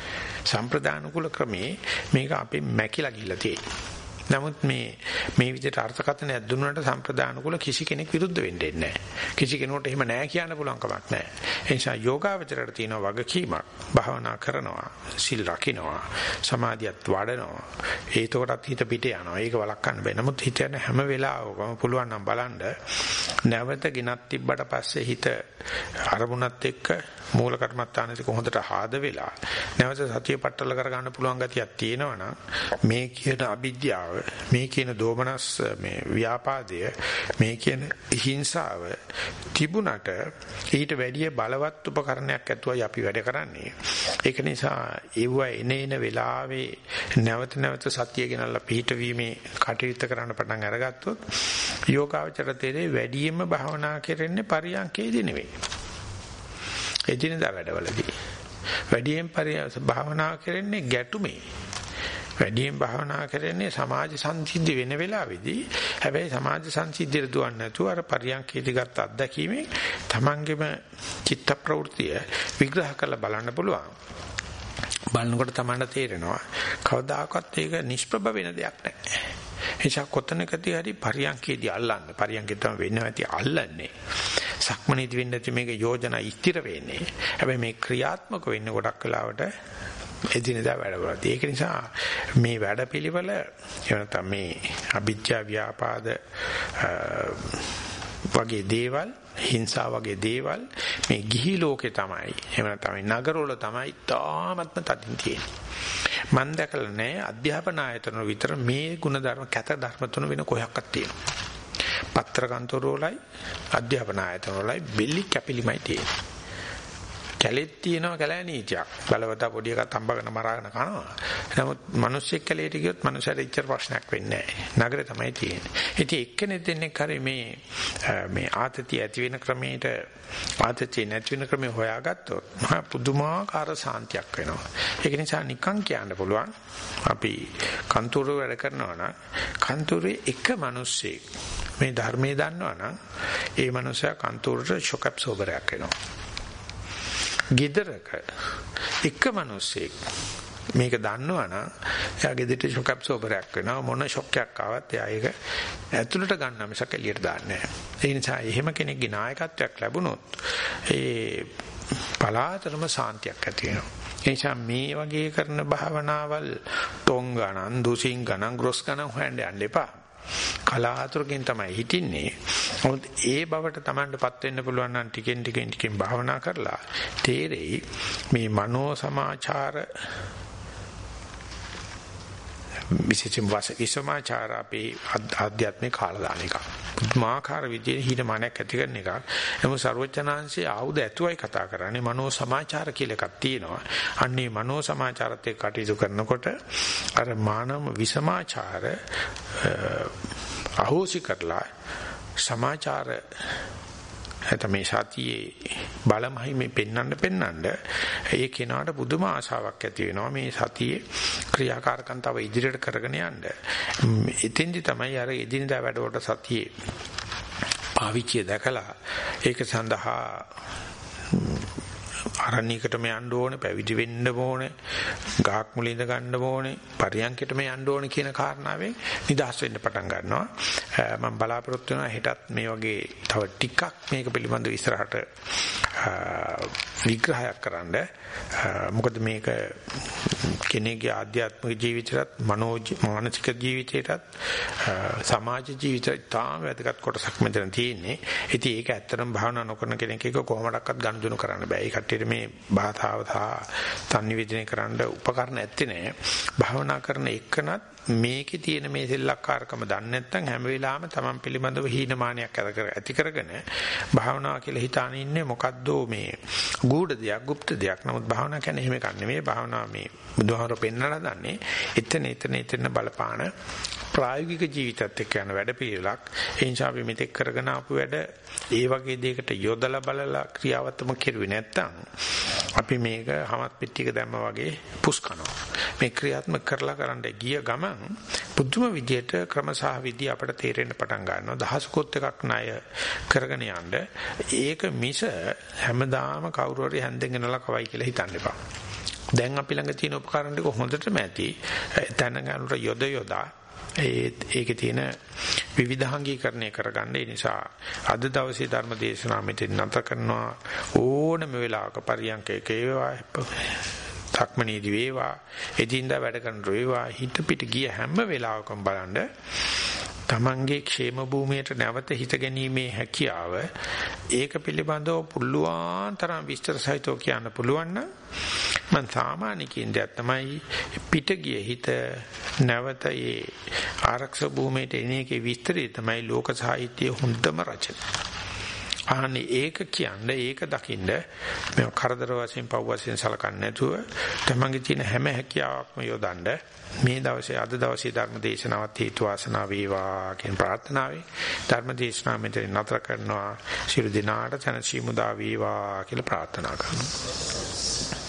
සම්ප්‍රදාන කුල ක්‍රමේ මේක අපේ මැකිලා ගිහිල්ලා තියෙන්නේ. නමුත් මේ මේ විදිහට අර්ථකථනයක් දුන්නාට සම්ප්‍රදාන කුල කිසි කෙනෙක් විරුද්ධ වෙන්නේ නැහැ. කිසි කෙනෙකුට එහෙම නැහැ කියන්න පුළුවන් කමක් නැහැ. ඒ නිසා යෝගාවචරයට තියෙන වගකීමක් භාවනා කරනවා, සිල් රකින්නවා, සමාධියත් වඩනවා. ඒතකොටත් හිත පිට යනවා. ඒක වළක්වන්න බෑ. නමුත් හිත යන හැම වෙලාවකම පුළුවන් නම් බලන්න නැවත ගෙනත් තිබ්බට පස්සේ හිත අරමුණත් එක්ක මූල කර්මත්තානෙට කොහොඳට ආද වෙලා නැවත සතිය පట్టල කරගන්න පුළුවන් ගතියක් තියෙනවනම් මේ කියන අවිද්‍යාව මේ කියන දෝමනස් මේ ව්‍යාපාදය මේ කියන හිංසාව තිබුණට ඊට වැඩිය බලවත් උපකරණයක් ඇතුවයි අපි වැඩ කරන්නේ. ඒක නිසා ඒව එන එන වෙලාවේ නැවත නැවත සතිය ගෙනල්ලා පිහිටවීමේ කටයුත්ත කරන්න පටන් අරගත්තොත් යෝගාවචර තේරේ වැඩියෙන්ම භාවනා කරන්නේ පරියන්කේදී නෙවෙයි. එදිනදා වැඩවලදී. වැඩියෙන් භාවනා කරන්නේ ගැටුමේ. වැඩියෙන් භාවනා කරන්නේ සමාජ සංසිද්ධි වෙන වෙලාවේදී. හැබැයි සමාජ සංසිද්ධියට දුවන්නේ නැතුව අර පරියන්කේදී ගත්ත අත්දැකීමෙන් තමන්ගේම චිත්ත ප්‍රවෘත්තිය විග්‍රහ කරලා බලන්න පුළුවන්. බලනකොට තමයි තේරෙනවා කවදාකවත් ඒක නිෂ්ප්‍රභ වෙන දෙයක් නැහැ. එනිසා කොතනකදී හරි පරියන්කේදී අල්ලන්න. පරියන්කේ තමයි වෙන්නේ නැති අල්ලන්නේ. සක්මනේදී වෙන්නේ නැති මේක යෝජනා ඉස්තිර වෙන්නේ. හැබැයි මේ ක්‍රියාත්මක වෙන්නේ ගොඩක් වෙලාවට එදිනෙදා වැඩවලදී. ඒක නිසා මේ වැඩපිළිවෙල එහෙම මේ අභිජ්ජා ව්‍යාපාද වගේ දේවල් හිංසා වගේ දේවල් මේ ගිහි ලෝකේ තමයි එහෙම නැත්නම් නගරවල තමයි තාමත්ම තදින් තියෙන්නේ මම දැකලා නැහැ අධ්‍යාපන ආයතන විතර මේ ಗುಣධර්ම කැත ධර්ම තුන වෙන කොහොක්වත් තියෙනවා පත්‍ර කන්තර වලයි අධ්‍යාපන ආයතන වලයි බෙලි කැපිලිමයි තියෙන්නේ. කැලෙත් තියෙනවා කැලෑ නීතියක්. බලවතා පොඩි එකක් හම්බගෙන මරාගෙන කනවා. නමුත් මිනිස්සෙක් කැලේට ගියොත් මිනිසාට ඉච්චර ප්‍රශ්නයක් වෙන්නේ නැහැ. නගරේ තමයි තියෙන්නේ. ඉතින් එක්කෙනෙක් දෙන්නේ කරේ මේ මේ ආතතිය ඇති වෙන ක්‍රමයට ආතතිය නැති වෙන ක්‍රමය හොයාගත්තොත් මහා පුදුමාකාර සාන්තියක් වෙනවා. ඒක නිසා නිකන් කියන්න පුළුවන් අපි කන්තෝරුවේ වැඩ කරනවා නම් කන්තෝරුවේ එක මිනිස්සෙක් මේ ධර්මයේ දන්නවනම් ඒ මනුස්සයා කන්තෝරට ෂොක් ඇබ්සෝබරයක් වෙනවා. ගෙදරක එක මිනිස්සෙක් මේක දන්නවනම් එයා ගෙදරට ෂොක් ඇබ්සෝබරයක් වෙනවා මොන ෂොක් එකක් ආවත් එයා ඒක ඇතුළට ගන්න මිසක් එළියට දාන්නේ නැහැ. ඒ නිසා එහෙම කෙනෙක්ගේ නායකත්වයක් ලැබුණොත් ඒ පලාතරම සාන්තියක් ඇති වෙනවා. ඒ නිසා මේ වගේ කරන භාවනාවල් ටොං ගණන්, දුසින් ගණන්, ග්‍රොස් ගණන් හොයන්න යන්න එපා. කලාතුරකින් තමයි හිටින්නේ. නමුත් ඒ බවට Tamanටපත් වෙන්න පුළුවන් නම් ටිකෙන් ටිකෙන් ටිකෙන් භාවනා කරලා තේරෙයි මේ මනෝ සමාචාර විශේෂයෙන් විසමාචාර අපේ ආධ්‍යාත්මික කාලදාන එක. පුදුමාකාර විදිහේ හිණමානයක් ඇති කරන එක. එමු ਸਰවඥාන්සේ ආයුධ ඇතුවයි කතා කරන්නේ මනෝ සමාචාර කියලා එකක් තියෙනවා. අන්නේ මනෝ සමාචාරත් එක්ක කටයුතු කරනකොට අර මානව විසමාචාර අහෝසි කරලා සමාචාර නැත්නම් මේ සතියේ බලමහිමේ පෙන්වන්න පෙන්වන්න ඒ කෙනාට පුදුම ආශාවක් ඇති වෙනවා මේ සතියේ ක්‍රියාකාරකම් තව ඉදිරියට කරගෙන යන්න. එතෙන්දි තමයි අර එදිනදා වැඩවලට සතියේ පාවිච්චිය දැකලා ඒක සඳහා අරණියකටම යන්න ඕනේ, පැවිදි වෙන්න ඕනේ, ගහක් මුල ඉඳ ගන්න ඕනේ, පරියන්කටම යන්න ඕනේ කියන කාරණාවෙන් නිදහස් වෙන්න පටන් ගන්නවා. මම බලාපොරොත්තු වෙනවා හෙටත් මේ වගේ තව ටිකක් මේක පිළිබඳව ඉස්සරහට විග්‍රහයක් කරන්න. මොකද මේක කෙනෙකුගේ ආධ්‍යාත්මික ජීවිතයටත් මනෝ මානසික ජීවිතයටත් සමාජ ජීවිතයට තාම වැදගත් කොටසක් මෙතන තියෙන්නේ. ඉතින් ඒක ඇත්තටම භාවනා නොකරන කෙනෙක් එක කොහොමඩක්වත් ගනුදෙනු කරන්න බෑ. ඒ කට්ටියට මේ භාෂාව සහ සංනිවේදනය කරන්න උපකරණ ඇත්තේ නෑ. භාවනා කරන එකනත් මේකේ තියෙන මේ සෙල්ලක්කාරකම දන්නේ නැත්නම් හැම වෙලාවෙම Taman පිළිබඳව හීනමානයක් ඇති කරගෙන භාවනාව කියලා හිතාන ඉන්නේ මොකද්ද මේ ගූඪ දෙයක්, গুপ্ত දෙයක්. නමුත් භාවනාව කියන්නේ එහෙම එකක් නෙමෙයි. භාවනාව මේ බුදුහාමර පෙන්නලා දන්නේ එතන එතන එතන බලපාන ප්‍රායෝගික ජීවිතත් එක්ක යන වැඩ පිළිලක්. ඒ නිසා අපි මෙතෙක් කරගෙන ආපු වැඩ ඒ වගේ දෙයකට යොදලා බලලා ක්‍රියාවත්ම කෙරුවේ නැත්නම් අපි මේක හමත් පිටියක දැම්මා වගේ පුස් කරනවා. මේ ක්‍රියාත්මක කරලා කරන්න ගිය ගමන් පුදුම විදියට ක්‍රම සහ විදි අපට තේරෙන්න පටන් ගන්නවා. දහසකොත් එකක් ණය කරගෙන යන්න. ඒක මිස හැමදාම කවුරු හරි හැන්දෙන් ගෙනලා කවයි කියලා හිතන්න එපා. දැන් අපි ළඟ තියෙන උපකරණ ටික හොඳටම ඇති. තනගනුට යොද යොදා ඒ ඒකේ තියෙන විවිධාංගීකරණය කරගන්න ඒ නිසා අද දවසේ ධර්ම දේශනාව මෙතන නැත කරනවා ඕනම වෙලාවක පරියන්කයක වේවා සක්මනීදි වේවා එදින්දා වැඩ කරන වේවා හිත පිට ගිය හැම වෙලාවකම බලන්න තමන්ගේ ക്ഷേම භූමියට නැවත හිත ගැනීමේ හැකියාව ඒක පිළිබඳව පුළුවන් තරම් විස්තර සහිතව කියන්න පුළුවන් නම් මම සාමාන්‍ය කියන්නේ තමයි පිට ගිය හිත නැවත ඒ ආරක්ෂක භූමියට එන එකේ විස්තරය තමයි ලෝක සාහිත්‍යයේ හොඳම රචන. අහන්නේ ඒක කියන්නේ ඒක දකින්න. මේ කරදර වශයෙන් පව් වශයෙන් සලකන්නේ නැතුව තමන්ගේ තියෙන හැම හැකියාවක්ම යොදන්න. මේ දවසේ අද දවසේ ධර්ම දේශනාවත් හේතු වාසනා වේවා කියන ප්‍රාර්ථනාවෙන් ධර්ම දේශනාව මෙතන නතර කරනවා. සියලු දිනාට තනසි මුදා වේවා කියලා ප්‍රාර්ථනා කරනවා.